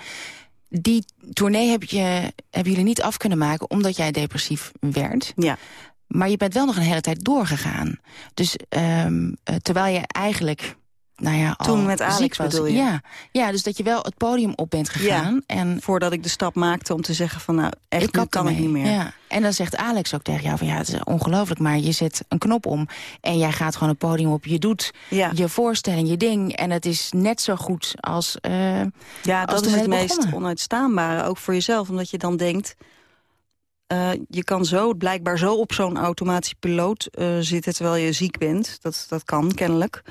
Die tournee heb je, hebben jullie niet af kunnen maken... omdat jij depressief werd. Ja. Maar je bent wel nog een hele tijd doorgegaan. Dus um, terwijl je eigenlijk... Nou ja, Toen met Alex bedoel je? Ja. ja, dus dat je wel het podium op bent gegaan. Ja, en voordat ik de stap maakte om te zeggen van nou, echt, ik kan ik niet meer. Ja. En dan zegt Alex ook tegen jou van ja, het is ongelooflijk, maar je zet een knop om en jij gaat gewoon een podium op. Je doet ja. je voorstelling, je ding en het is net zo goed als uh, Ja, als dat is het meest begonnen. onuitstaanbare, ook voor jezelf. Omdat je dan denkt, uh, je kan zo, blijkbaar zo op zo'n automatische piloot uh, zitten terwijl je ziek bent. Dat, dat kan kennelijk.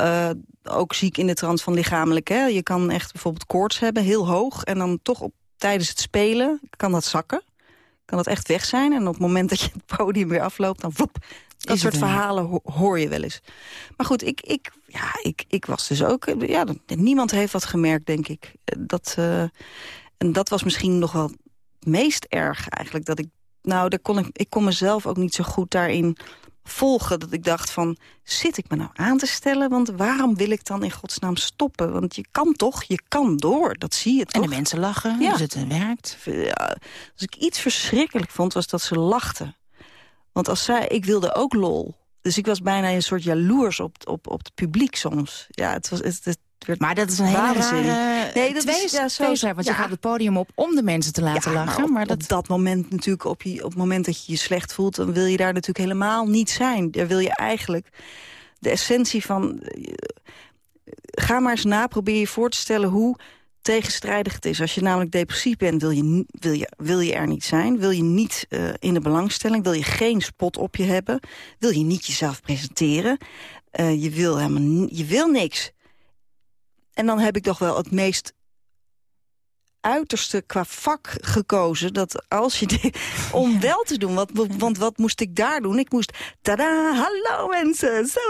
Uh, ook ziek in de trant van lichamelijk. Hè? Je kan echt bijvoorbeeld koorts hebben, heel hoog. En dan toch op, tijdens het spelen kan dat zakken. kan het echt weg zijn. En op het moment dat je het podium weer afloopt, dan vloep, dat soort er. verhalen ho- hoor je wel eens. Maar goed, ik, ik, ja, ik, ik was dus ook... Ja, niemand heeft wat gemerkt, denk ik. Dat, eh, en dat was misschien nog wel het meest erg eigenlijk. Dat ik, nou, daar kon ik, ik kon mezelf ook niet zo goed daarin volgen. Dat ik dacht van, zit ik me nou aan te stellen? Want waarom wil ik dan in godsnaam stoppen? Want je kan toch, je kan door. Dat zie je toch? En de mensen lachen, Ja. dus het werkt. Ja, als ik iets verschrikkelijk vond, was dat ze lachten. Want als zij, ik wilde ook lol. Dus ik was bijna een soort jaloers op, op, op het publiek soms. Ja, het was, het, het werd Maar dat is een hele rare Nee, dat twee, is, ja, zo, tweestrijd, want je gaat het podium op om de mensen te laten Ja, lachen. maar op, maar dat, op dat moment natuurlijk, op, je, op het moment dat je je slecht voelt... dan wil je daar natuurlijk helemaal niet zijn. Daar wil je eigenlijk de essentie van... eh, ga maar eens na, probeer je voor te stellen hoe tegenstrijdig het is. Als je namelijk depressief bent, wil je, wil je, wil je er niet zijn. Wil je niet eh, in de belangstelling. Wil je geen spot op je hebben. Wil je niet jezelf presenteren. Eh, je, wil helemaal, je wil niks. En dan heb ik toch wel het meest uiterste qua vak gekozen. Dat als je om wel te doen. Want, want wat moest ik daar doen? Ik moest. Tada, hallo mensen. Zo.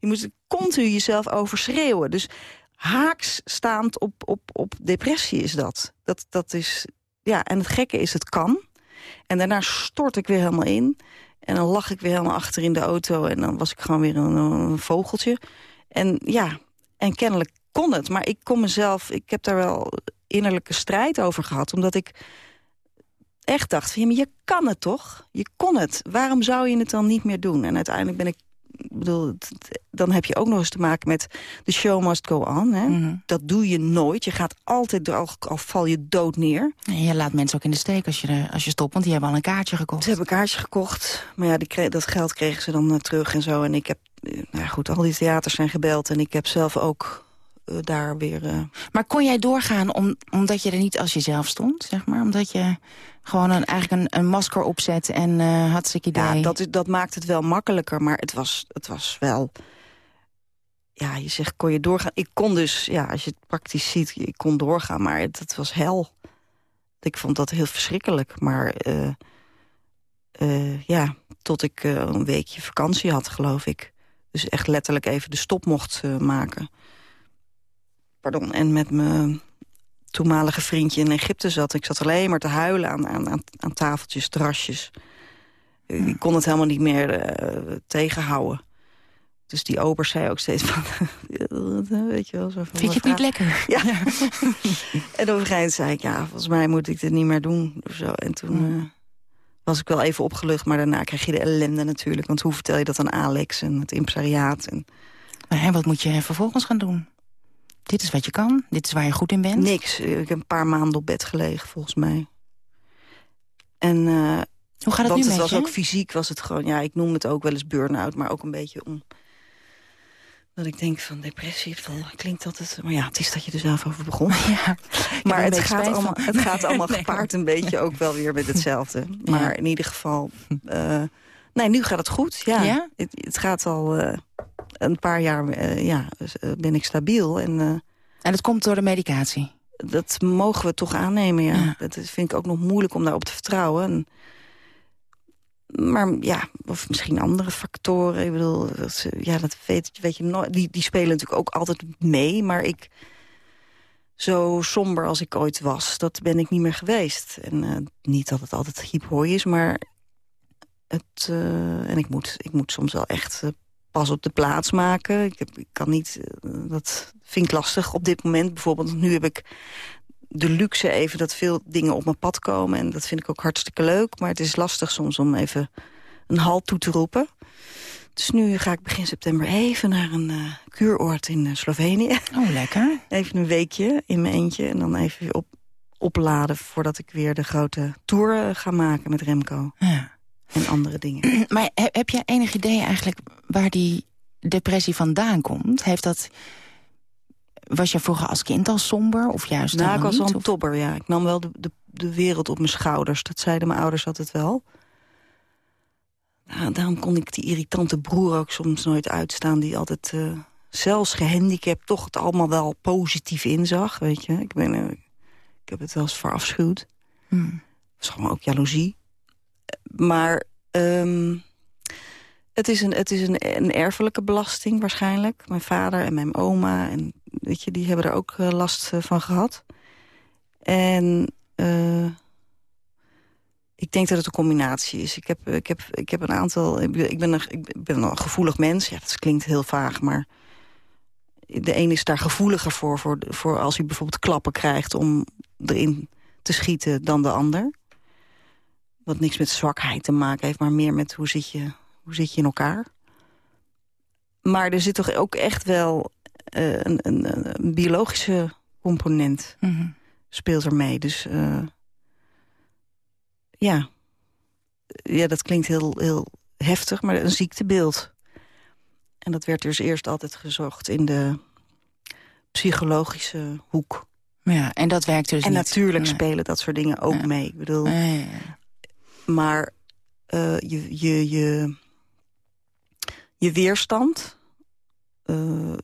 Je moest continu jezelf overschreeuwen. Dus haaks staand op, op, op depressie is dat. dat. Dat is. Ja, en het gekke is, het kan. En daarna stort ik weer helemaal in. En dan lag ik weer helemaal achter in de auto. En dan was ik gewoon weer een, een vogeltje. En ja, en kennelijk kon het. Maar ik kon mezelf, ik heb daar wel innerlijke strijd over gehad. Omdat ik echt dacht, van, ja, maar je kan het toch? Je kon het. Waarom zou je het dan niet meer doen? En uiteindelijk ben ik, ik bedoel, dan heb je ook nog eens te maken met the show must go on. Hè? Mhm. Dat doe je nooit. Je gaat altijd, al, al val je dood neer. En je laat mensen ook in de steek als je, als je stopt, want die hebben al een kaartje gekocht. Ze hebben een kaartje gekocht. Maar ja, die dat geld kregen ze dan eh, terug en zo. En ik heb, eh, nou goed, al die theaters zijn gebeld. En ik heb zelf ook eh, daar weer... eh, Maar kon jij doorgaan om, omdat je er niet als jezelf stond, zeg maar? Omdat je gewoon een, eigenlijk een, een masker opzet en eh hartstikke idee. Ja, dat, is- dat maakt het wel makkelijker, maar het was, het was wel... Ja, je zegt, kon je doorgaan? Ik kon dus, ja, als je het praktisch ziet, ik kon doorgaan, maar het, het was hel. Ik vond dat heel verschrikkelijk, maar ja, tot ik een weekje vakantie had, geloof ik. Dus echt letterlijk even de stop mocht maken. Pardon, en met mijn toenmalige vriendje in Egypte zat. Ik zat alleen maar te huilen aan, aan, aan, tafeltjes, terrasjes. Ik kon het helemaal niet meer eh, tegenhouden. Dus die ober zei ook steeds van... weet je wel, zo van... Vind je het niet lekker? Ja. en op een gegeven moment zei ik... ja, volgens mij moet ik dit niet meer doen. Of zo. En toen eh, was ik wel even opgelucht. Maar daarna krijg je de ellende natuurlijk. Want hoe vertel je dat aan Alex en het impresariaat? En... Maar hè, wat moet je vervolgens gaan doen? Dit is wat je kan, dit is waar je goed in bent. Niks. Ik heb een paar maanden op bed gelegen, volgens mij. En, eh, Hoe gaat het want nu het was je? ook fysiek, was het gewoon... Ja, ik noem het ook wel eens burn-out, maar ook een beetje om... Dat ik denk van depressie, het klinkt altijd... Maar ja, het is dat je er zelf over begon. Ja, maar het gaat, allemaal, het gaat allemaal Nee, gepaard een beetje ook wel weer met hetzelfde. Maar in ieder geval... eh, nee, nu gaat het goed. Ja, Ja? Het, het gaat al eh, een paar jaar eh, ja, eh, ben ik stabiel. En, eh, En het komt door de medicatie? dat mogen we toch aannemen, ja. Ja. Dat vind ik ook nog moeilijk om daarop te vertrouwen. En, maar ja, of misschien andere factoren. Ik bedoel, dat, ja, dat weet, weet je nooit. Die, die spelen natuurlijk ook altijd mee. Maar ik, zo somber als ik ooit was, dat ben ik niet meer geweest. En niet dat het altijd hip hoi is, maar het, en ik moet, ik moet soms wel echt pas op de plaats maken. Ik, heb, ik kan niet, eh, dat vind ik lastig op dit moment. Bijvoorbeeld, nu heb ik de luxe even dat veel dingen op mijn pad komen. En dat vind ik ook hartstikke leuk. Maar het is lastig soms om even een halt toe te roepen. Dus nu ga ik begin september even naar een eh, kuuroord in eh, Slovenië. Oh, lekker. Even een weekje in mijn eentje. En dan even op, opladen voordat ik weer de grote tour ga maken met Remco. Ja. En andere dingen. Maar he- heb je enig idee eigenlijk waar die depressie vandaan komt? Heeft dat... Was je vroeger als kind al somber of juist Nou, ik was al een tobber, ja. Ik nam wel de, de, de wereld op mijn schouders. Dat zeiden mijn ouders altijd wel. Nou, daarom kon ik die irritante broer ook soms nooit uitstaan... die altijd, eh, zelfs gehandicapt, toch het allemaal wel positief inzag. Weet je, ik, ben, eh, ik heb het wel eens verafschuwd. Hmm. was gewoon ook jaloezie. Maar ehm, het is, een, het is een, een erfelijke belasting waarschijnlijk. Mijn vader en mijn oma, en, weet je, die hebben er ook eh, last eh, van gehad. En uh, ik denk dat het een combinatie is. Ik heb, ik heb, ik heb een aantal... Ik ben, een, ik ben een gevoelig mens. Ja, dat klinkt heel vaag, maar... De een is daar gevoeliger voor, voor, voor als hij bijvoorbeeld klappen krijgt... om erin te schieten dan de ander. Wat niks met zwakheid te maken heeft, maar meer met hoe zit je, hoe zit je in elkaar. Maar er zit toch ook echt wel uh, een, een, een, biologische component mm -hmm. speelt er mee. Dus uh, ja. ja, dat klinkt heel, heel heftig, maar een ziektebeeld. En dat werd dus eerst altijd gezocht in de psychologische hoek. Ja, en dat werkt dus en niet. En natuurlijk nee. spelen dat soort dingen ook mee. Ik bedoel, maar uh, je, je, je, je weerstand... Uh,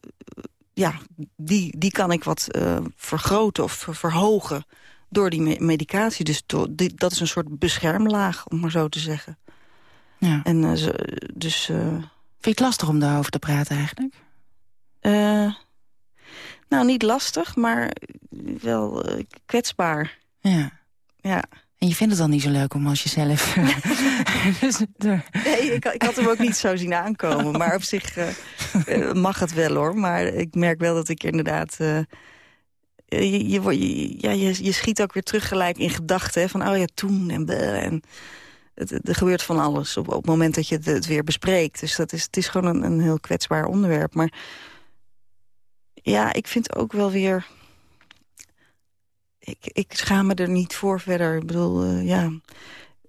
ja, die, die kan ik wat uh, vergroten of verhogen door die me medicatie. Dus die, dat is een soort beschermlaag, om maar zo te zeggen. Ja. En uh, dus... Uh, Vind je het lastig om daarover te praten eigenlijk? Nou, niet lastig, maar wel kwetsbaar. Ja. Ja. En je vindt het dan niet zo leuk om als jezelf... dus, nee, ik, ik, had hem ook niet zo zien aankomen. Maar op zich uh, mag het wel, hoor. Maar ik merk wel dat ik inderdaad... Uh, je, je, ja, je, je schiet ook weer terug gelijk in gedachten. Van, oh ja, toen en... en het, er gebeurt van alles op, op het moment dat je het, het weer bespreekt. Dus dat is, het is gewoon een, een heel kwetsbaar onderwerp. Maar ja, ik vind ook wel weer ik, ik schaam me er niet voor verder. Ik bedoel, uh, ja,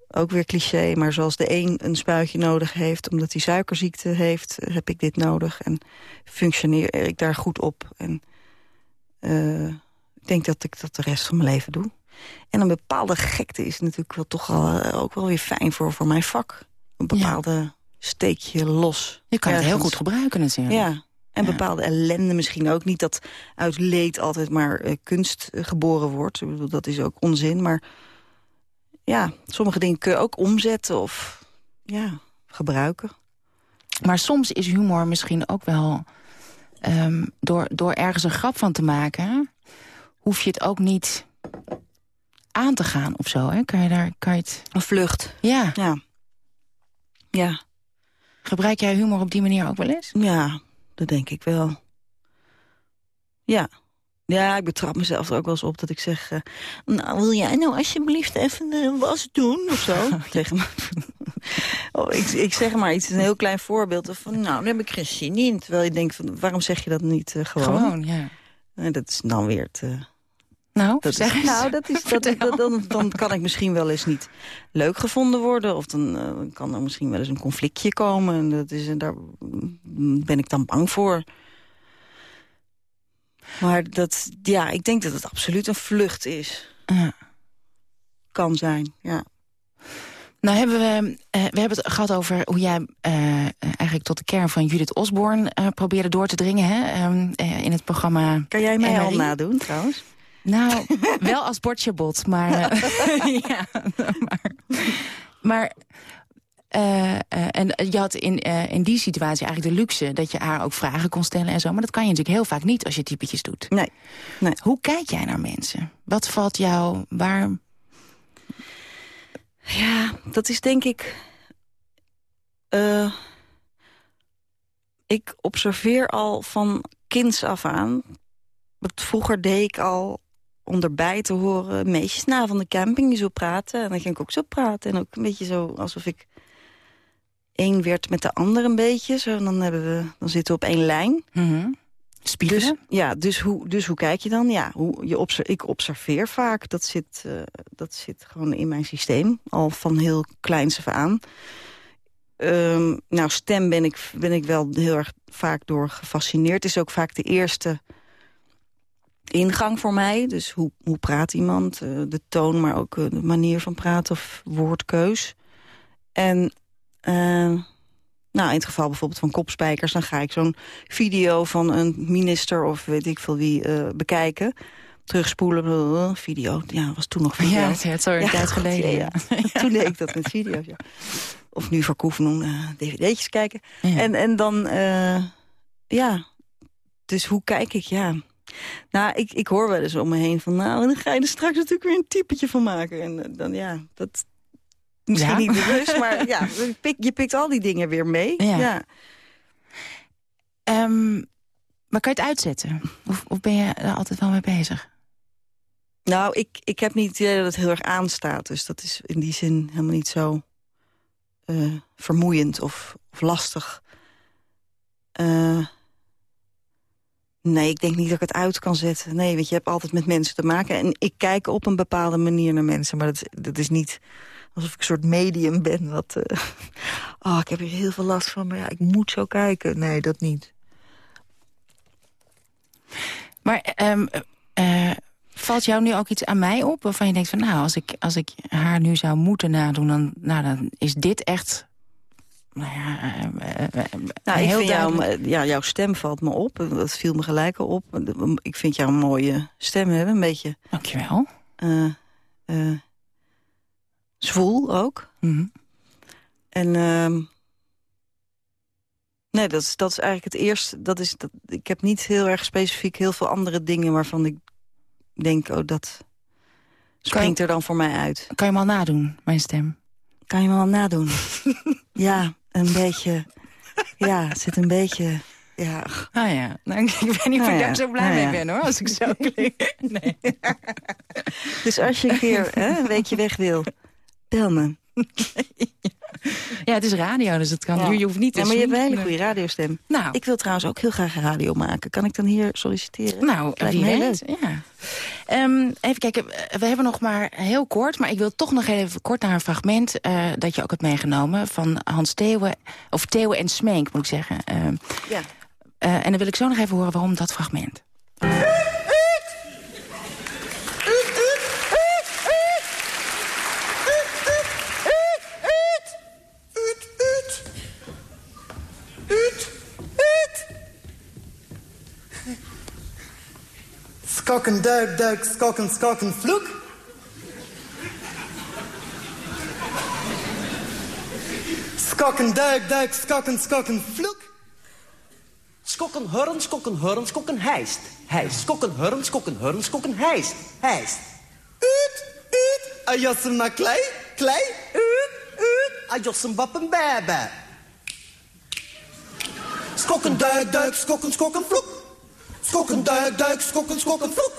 ook weer cliché. Maar zoals de een een spuitje nodig heeft... omdat hij suikerziekte heeft, heb ik dit nodig. En functioneer ik daar goed op. En uh, ik denk dat ik dat de rest van mijn leven doe. En een bepaalde gekte is natuurlijk wel toch al, uh, ook wel weer fijn voor, voor mijn vak. Een bepaalde ja. steekje los. Je kan ergens. het heel goed gebruiken natuurlijk. Ja, en bepaalde ellende misschien ook. Niet dat uit leed altijd maar uh, kunst uh, geboren wordt. Ik bedoel, dat is ook onzin. Maar ja, sommige dingen kun je ook omzetten of ja, gebruiken. Maar soms is humor misschien ook wel... Um, door, door ergens een grap van te maken... hoef je het ook niet aan te gaan of zo. Hè? Kan je daar, kan je het... Een vlucht. Ja. Ja. Ja. Gebruik jij humor op die manier ook wel eens? Ja, dat denk ik wel. Ja. Ja, ik betrap mezelf er ook wel eens op dat ik zeg... Uh, nou, wil jij nou alsjeblieft even de was doen of zo? tegen me. oh, ik, ik zeg maar iets, een heel klein voorbeeld. Van, nou, daar heb ik geen zin in. Terwijl je denkt, van, waarom zeg je dat niet uh, gewoon? Gewoon, ja. En dat is dan weer het... Nou, dat zeg is, nou, dat is, dat, dat, dan, dan kan ik misschien wel eens niet leuk gevonden worden. Of dan uh, kan er misschien wel eens een conflictje komen. En dat is, daar ben ik dan bang voor. Maar dat, ja, ik denk dat het absoluut een vlucht is. Ja. Kan zijn, ja. Nou hebben we, uh, we hebben het gehad over hoe jij uh, eigenlijk tot de kern van Judith Osborne uh, probeerde door te dringen hè, um, in het programma. Kan jij mij al nadoen trouwens? Nou, wel als bordjebot, maar... Uh, ja, maar... maar uh, uh, en je had in, in die situatie eigenlijk de luxe... dat je haar ook vragen kon stellen en zo. Maar dat kan je natuurlijk heel vaak niet als je typetjes doet. Nee. nee. Hoe kijk jij naar mensen? Wat valt jou... Waar... Ja, dat is denk ik... ik observeer al van kinds af aan... Vroeger deed ik al om erbij te horen meisjes na van de camping die zo praten. En dan ging ik ook zo praten. En ook een beetje zo alsof ik één werd met de ander een beetje. Zo, en dan, hebben we, dan zitten we op één lijn. Mm -hmm. Dus, ja, dus hoe, dus hoe kijk je dan? Ja, hoe, je obser ik observeer vaak. Dat zit, uh, dat zit gewoon in mijn systeem. Al van heel kleins af aan. Um, nou, stem ben ik, ben ik wel heel erg vaak door gefascineerd. Is ook vaak de eerste ingang voor mij. Dus hoe, hoe praat iemand, uh, de toon, maar ook uh, de manier van praten of woordkeus. En uh, nou, in het geval bijvoorbeeld van kopspijkers... dan ga ik zo'n video van een minister of weet ik veel wie bekijken. terugspoelen. blablabla, Video, ja, was toen nog video. Ja, het alweer een tijd geleden, ja, Toen deed ik dat met video's, ja. Of nu voor Koefenoen uh, dvd'tjes kijken. En, en dan, eh, ja, dus hoe kijk ik, ja... Nou, ik, ik hoor wel eens om me heen van... nou, dan ga je er straks natuurlijk weer een typetje van maken. En eh, dan, ja, dat... Misschien Ja? niet bewust, maar ja, je pikt, je pikt al die dingen weer mee. Ja. ja. Ehm, maar kan je het uitzetten? Of, of ben je er altijd wel mee bezig? Nou, ik, ik heb niet het idee dat het heel erg aanstaat. Dus dat is in die zin helemaal niet zo eh, vermoeiend of, of lastig. Eh, nee, ik denk niet dat ik het uit kan zetten. Nee, want je hebt altijd met mensen te maken. En ik kijk op een bepaalde manier naar mensen. Maar dat, dat is niet alsof ik een soort medium ben. Wat, eh, oh, ik heb hier heel veel last van, maar ja, ik moet zo kijken. Nee, dat niet. Maar ehm, eh, valt jou nu ook iets aan mij op waarvan je denkt van... nou, als ik, als ik haar nu zou moeten nadoen, dan, nou, dan is dit echt... Nou ja, eh, eh, eh, Nou, ik vind jou, ja, jouw stem valt me op. Dat viel me gelijk al op. Ik vind jou een mooie stem hebben, een beetje... Dankjewel. eh eh zwoel ook. Mhm. En ehm, nee, dat is, dat is eigenlijk het eerste. Dat is, dat, ik heb niet heel erg specifiek heel veel andere dingen waarvan ik denk, oh, dat springt er dan voor mij uit. Kan je hem al nadoen, mijn stem? Kan je me wel nadoen? ja, een beetje. Ja, zit een beetje. Ja. Ah ja, nou, ik weet niet of Nou ik ja, daar zo blij nou mee ja. ben hoor, als ik zo klink. Nee. Dus als je een keer hè, een weekje weg wil, bel me. Ja, het is radio, dus het kan. Ja. Je hoeft niet te Ja, maar je hebt een hele goede radiostem. Nou. Ik wil trouwens ook heel graag een radio maken. Kan ik dan hier solliciteren? Nou, Lijkt wie weet. Ja. Ehm, even kijken, we hebben nog maar heel kort... maar ik wil toch nog even kort naar een fragment... eh, dat je ook hebt meegenomen van Hans Theeuwen... of Theeuwen en Smenk, moet ik zeggen. Ehm, Ja. eh, en dan wil ik zo nog even horen waarom dat fragment. Skokken, duik, duik, skokken, skokken, vloek. Skokken, duik, duik, skokken, skokken, vloek. Skokken, hurren, skokken, hurren, skokken, hijst. Hijst, skokken, hurren, skokken, hurren, skokken, hijst. Hijst. Uut, uut, ajossen maar klei, klei, uut, uut, ajossen wappen bebe. Skokken, duik, duik, skokken, skokken, vloek. Skokken, duik, duik, skokken, skokken, vloek.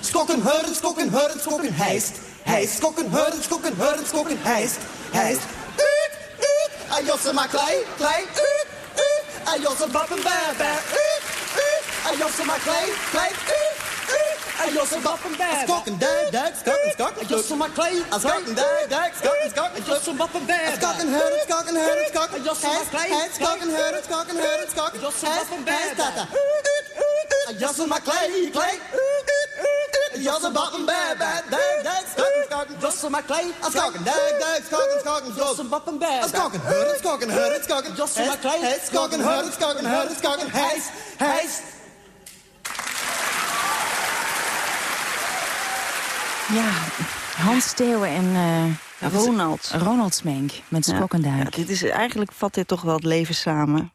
Skokken, hurren, skokken, hurren, skokken, hijst. Hijst, skokken, hurren, skokken, hurren, skokken, hijst. Hijst. Uut, uut, ajossen maar klei, klei, uut, uut, ajossen wappen bebe. Uut, uut, ajossen maar klei, klei, uut, uut, ajossen wappen bebe. Skokken, duik, duik, skokken, skokken, vloek. Ajossen maar klei, Skokken, duik, duik, skokken, skokken, vloek. Ajossen wappen bebe. Skokken, hurren, skokken, hurren, skokken, Ajossen maar klei, skokken, hurren, skokken, hurren, skokken, Ajossen hijst, wappen hijst, bebe. tata. Uut, uut, ajossen maar Ajossen maar klei, hijst, skokken, hurren, skokken, hurren, skokken, hijst, hijst. Ja, Hans Theeuwen en... eh, Ronald. Ronald Smenk met Ja. Ja, dit is, eigenlijk vat dit toch wel het leven samen.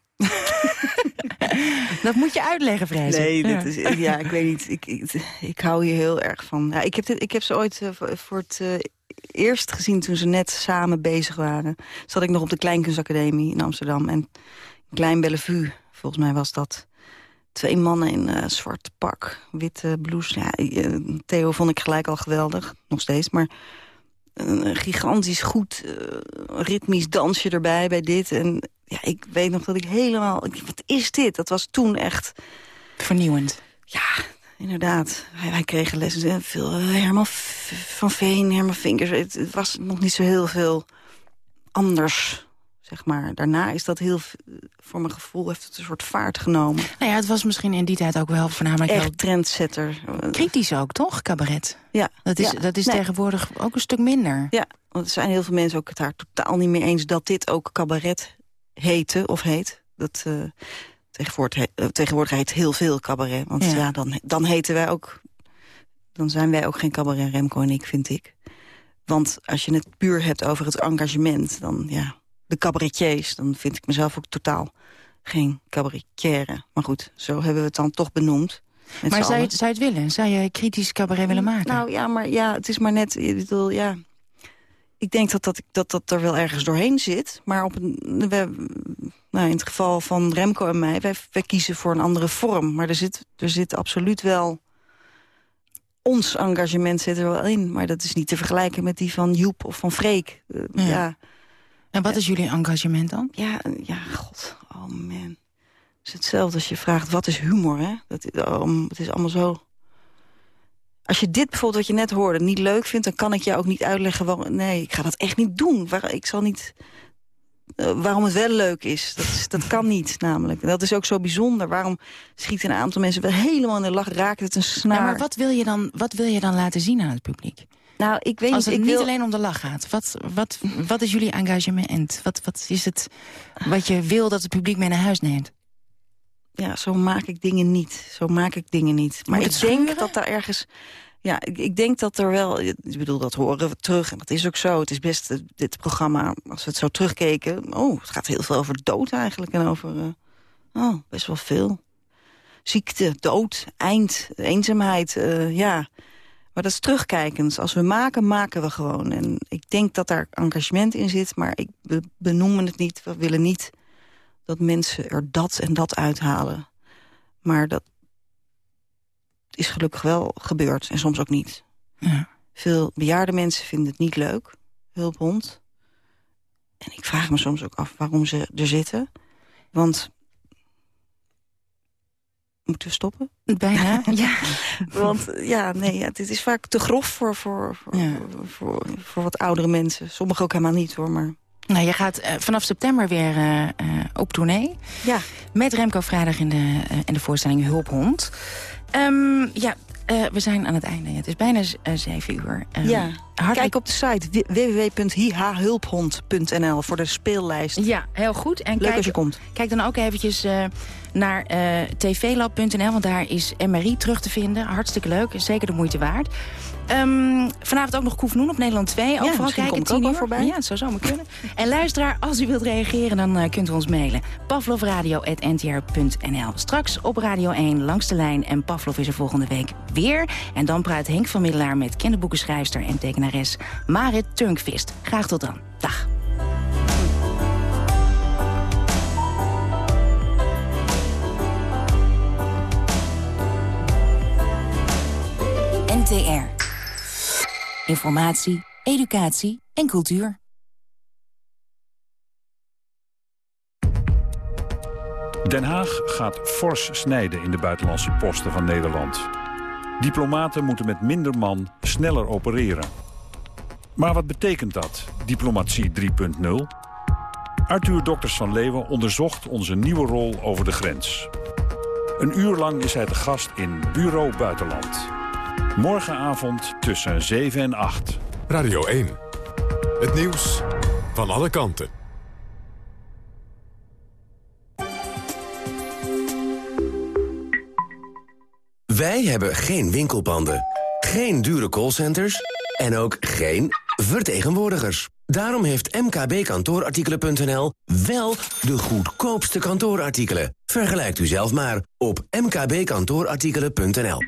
Dat moet je uitleggen, vrees ik. Nee, Ja. is, ja, ik weet niet. Ik, ik, ik hou hier heel erg van. Ja, ik, heb dit, ik heb ze ooit eh, voor, het eh, eerst gezien toen ze net samen bezig waren. Zat ik nog op de Kleinkunstacademie in Amsterdam. En Klein Bellevue, volgens mij was dat. Twee mannen in eh zwart pak, witte blouse. Ja, Theo vond ik gelijk al geweldig, nog steeds. Maar een gigantisch goed ritmisch dansje erbij bij dit. En ja, ik weet nog dat ik helemaal... ik- Wat is dit? Dat was toen echt... Vernieuwend. Ja, inderdaad. Wij, wij kregen lessen. eh, Veel eh, Herman van Veen, Herman Vinkers. Het, het was nog niet zo heel veel anders, zeg maar. Daarna is dat heel... v- Voor mijn gevoel heeft het een soort vaart genomen. Nou ja, het was misschien in die tijd ook wel voornamelijk heel Echt trendsetter. kritisch ook, toch, cabaret? Ja. Dat is, Ja. dat is Nee. tegenwoordig ook een stuk minder. Ja, want er zijn heel veel mensen ook het daar totaal niet mee eens... dat dit ook cabaret heette of heet. Dat, eh, tegenwoordig, eh, tegenwoordig heet heel veel cabaret. Want Ja. ja, dan, dan heten wij ook dan zijn wij ook geen cabaret Remco en ik, vind ik. Want als je het puur hebt over het engagement... dan ja, de cabaretiers, dan vind ik mezelf ook totaal geen cabaretière. Maar goed, zo hebben we het dan toch benoemd. Maar zou je, het, zou je het willen? Zou je kritisch cabaret willen maken? Nou ja, maar ja, het is maar net... Ik bedoel, ja, ik denk dat dat, dat dat er wel ergens doorheen zit. Maar op een, we, nou, in het geval van Remco en mij, wij, wij kiezen voor een andere vorm. Maar er zit, er zit absoluut wel... Ons engagement zit er wel in. Maar dat is niet te vergelijken met die van Joep of van Freek. Uh, ja. En wat is jullie engagement dan? Ja, ja, god. Oh man. Het is hetzelfde als je vraagt, wat is humor, hè? Dat, um, het is allemaal zo... Als je dit bijvoorbeeld, wat je net hoorde, niet leuk vindt... dan kan ik je ook niet uitleggen waarom... Nee, ik ga dat echt niet doen. Ik zal niet... Uh, waarom het wel leuk is. Dat, is, dat kan niet, namelijk. En dat is ook zo bijzonder. Waarom schieten een aantal mensen wel helemaal in de lach... raakt het een snaar. Ja, maar wat wil, je dan, wat wil je dan laten zien aan het publiek? Nou, ik weet Als het ik niet wil... alleen om de lach gaat. Wat, wat, wat is jullie engagement? Wat, wat is het wat je wil dat het publiek mee naar huis neemt? Ja, zo maak ik dingen niet. Zo maak ik dingen niet. Maar ik denk dat daar ergens... Ja, ik, ik, denk dat er wel... Ik bedoel, dat horen we terug. En dat is ook zo. Het is best, dit programma, als we het zo terugkeken... Oh, het gaat heel veel over dood eigenlijk. En over... Uh, oh, best wel veel. Ziekte, dood, eind, eenzaamheid, uh, ja... Maar dat is terugkijkend. Als we maken, maken we gewoon. En ik denk dat daar engagement in zit, maar ik, we benoemen het niet. We willen niet dat mensen er dat en dat uithalen. Maar dat is gelukkig wel gebeurd en soms ook niet. Ja. Veel bejaarde mensen vinden het niet leuk, hulphond. En ik vraag me soms ook af waarom ze er zitten. Want Moeten we stoppen? Bijna, ja. Want ja, nee, ja, dit is vaak te grof voor, voor, voor, ja. voor, voor, wat oudere mensen. Sommigen ook helemaal niet, hoor, maar... Nou, je gaat uh, vanaf september weer uh, uh, op tournee. Ja. Met Remco Vrijdag in de, in de voorstelling Hulphond. Um, ja, we zijn aan het einde. Het is bijna zeven uur. Um, ja, hartelijk... kijk op de site www.hihulphond.nl voor de speellijst. Ja, heel goed. En Leuk kijk, als je komt. Kijk dan ook eventjes naar tvlab.nl, want daar is MRI terug te vinden. Hartstikke leuk, zeker de moeite waard. Um, vanavond ook nog Koef Noen op Nederland 2. Ook ja, vooral kijken, kom ik ook voorbij. Ja, het zou zomaar kunnen. en luisteraar, als u wilt reageren, dan uh, kunt u ons mailen. pavlovradio.ntr.nl Straks op Radio 1 langs de lijn. En Pavlov is er volgende week weer. En dan praat Henk van Middelaar met kinderboekenschrijfster en tekenares Marit Tunkvist. Graag tot dan. Dag. NTR. Informatie, educatie en cultuur. Den Haag gaat fors snijden in de buitenlandse posten van Nederland. Diplomaten moeten met minder man sneller opereren. Maar wat betekent dat, diplomatie 3.0? Arthur Dokters van Leeuwen onderzocht onze nieuwe rol over de grens. Een uur lang is hij te gast in Bureau Buitenland. Morgenavond tussen 7 en 8. Radio 1. Het nieuws van alle kanten. Wij hebben geen winkelpanden, geen dure callcenters en ook geen vertegenwoordigers. Daarom heeft mkbkantoorartikelen.nl wel de goedkoopste kantoorartikelen. Vergelijkt u zelf maar op mkbkantoorartikelen.nl.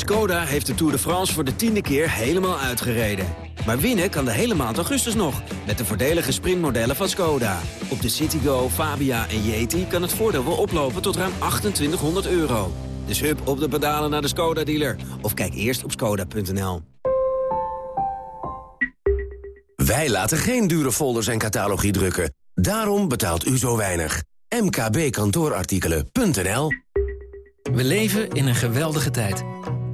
Skoda heeft de Tour de France voor de tiende keer helemaal uitgereden. Maar winnen kan de hele maand augustus nog, met de voordelige sprintmodellen van Skoda. Op de Citigo, Fabia en Yeti kan het voordeel wel oplopen tot ruim 2800 euro. Dus hup op de pedalen naar de Skoda-dealer. Of kijk eerst op skoda.nl. Wij laten geen dure folders en catalogie drukken. Daarom betaalt u zo weinig. mkbkantoorartikelen.nl We leven in een geweldige tijd.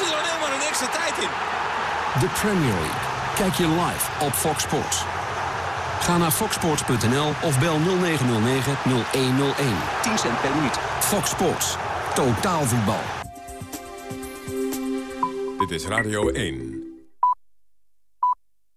Ze er alleen maar een extra tijd in. De Premier League. Kijk je live op Fox Sports. Ga naar foxsports.nl of bel 0909-0101. 10 cent per minuut. Fox Sports. Totaal voetbal. Dit is Radio 1.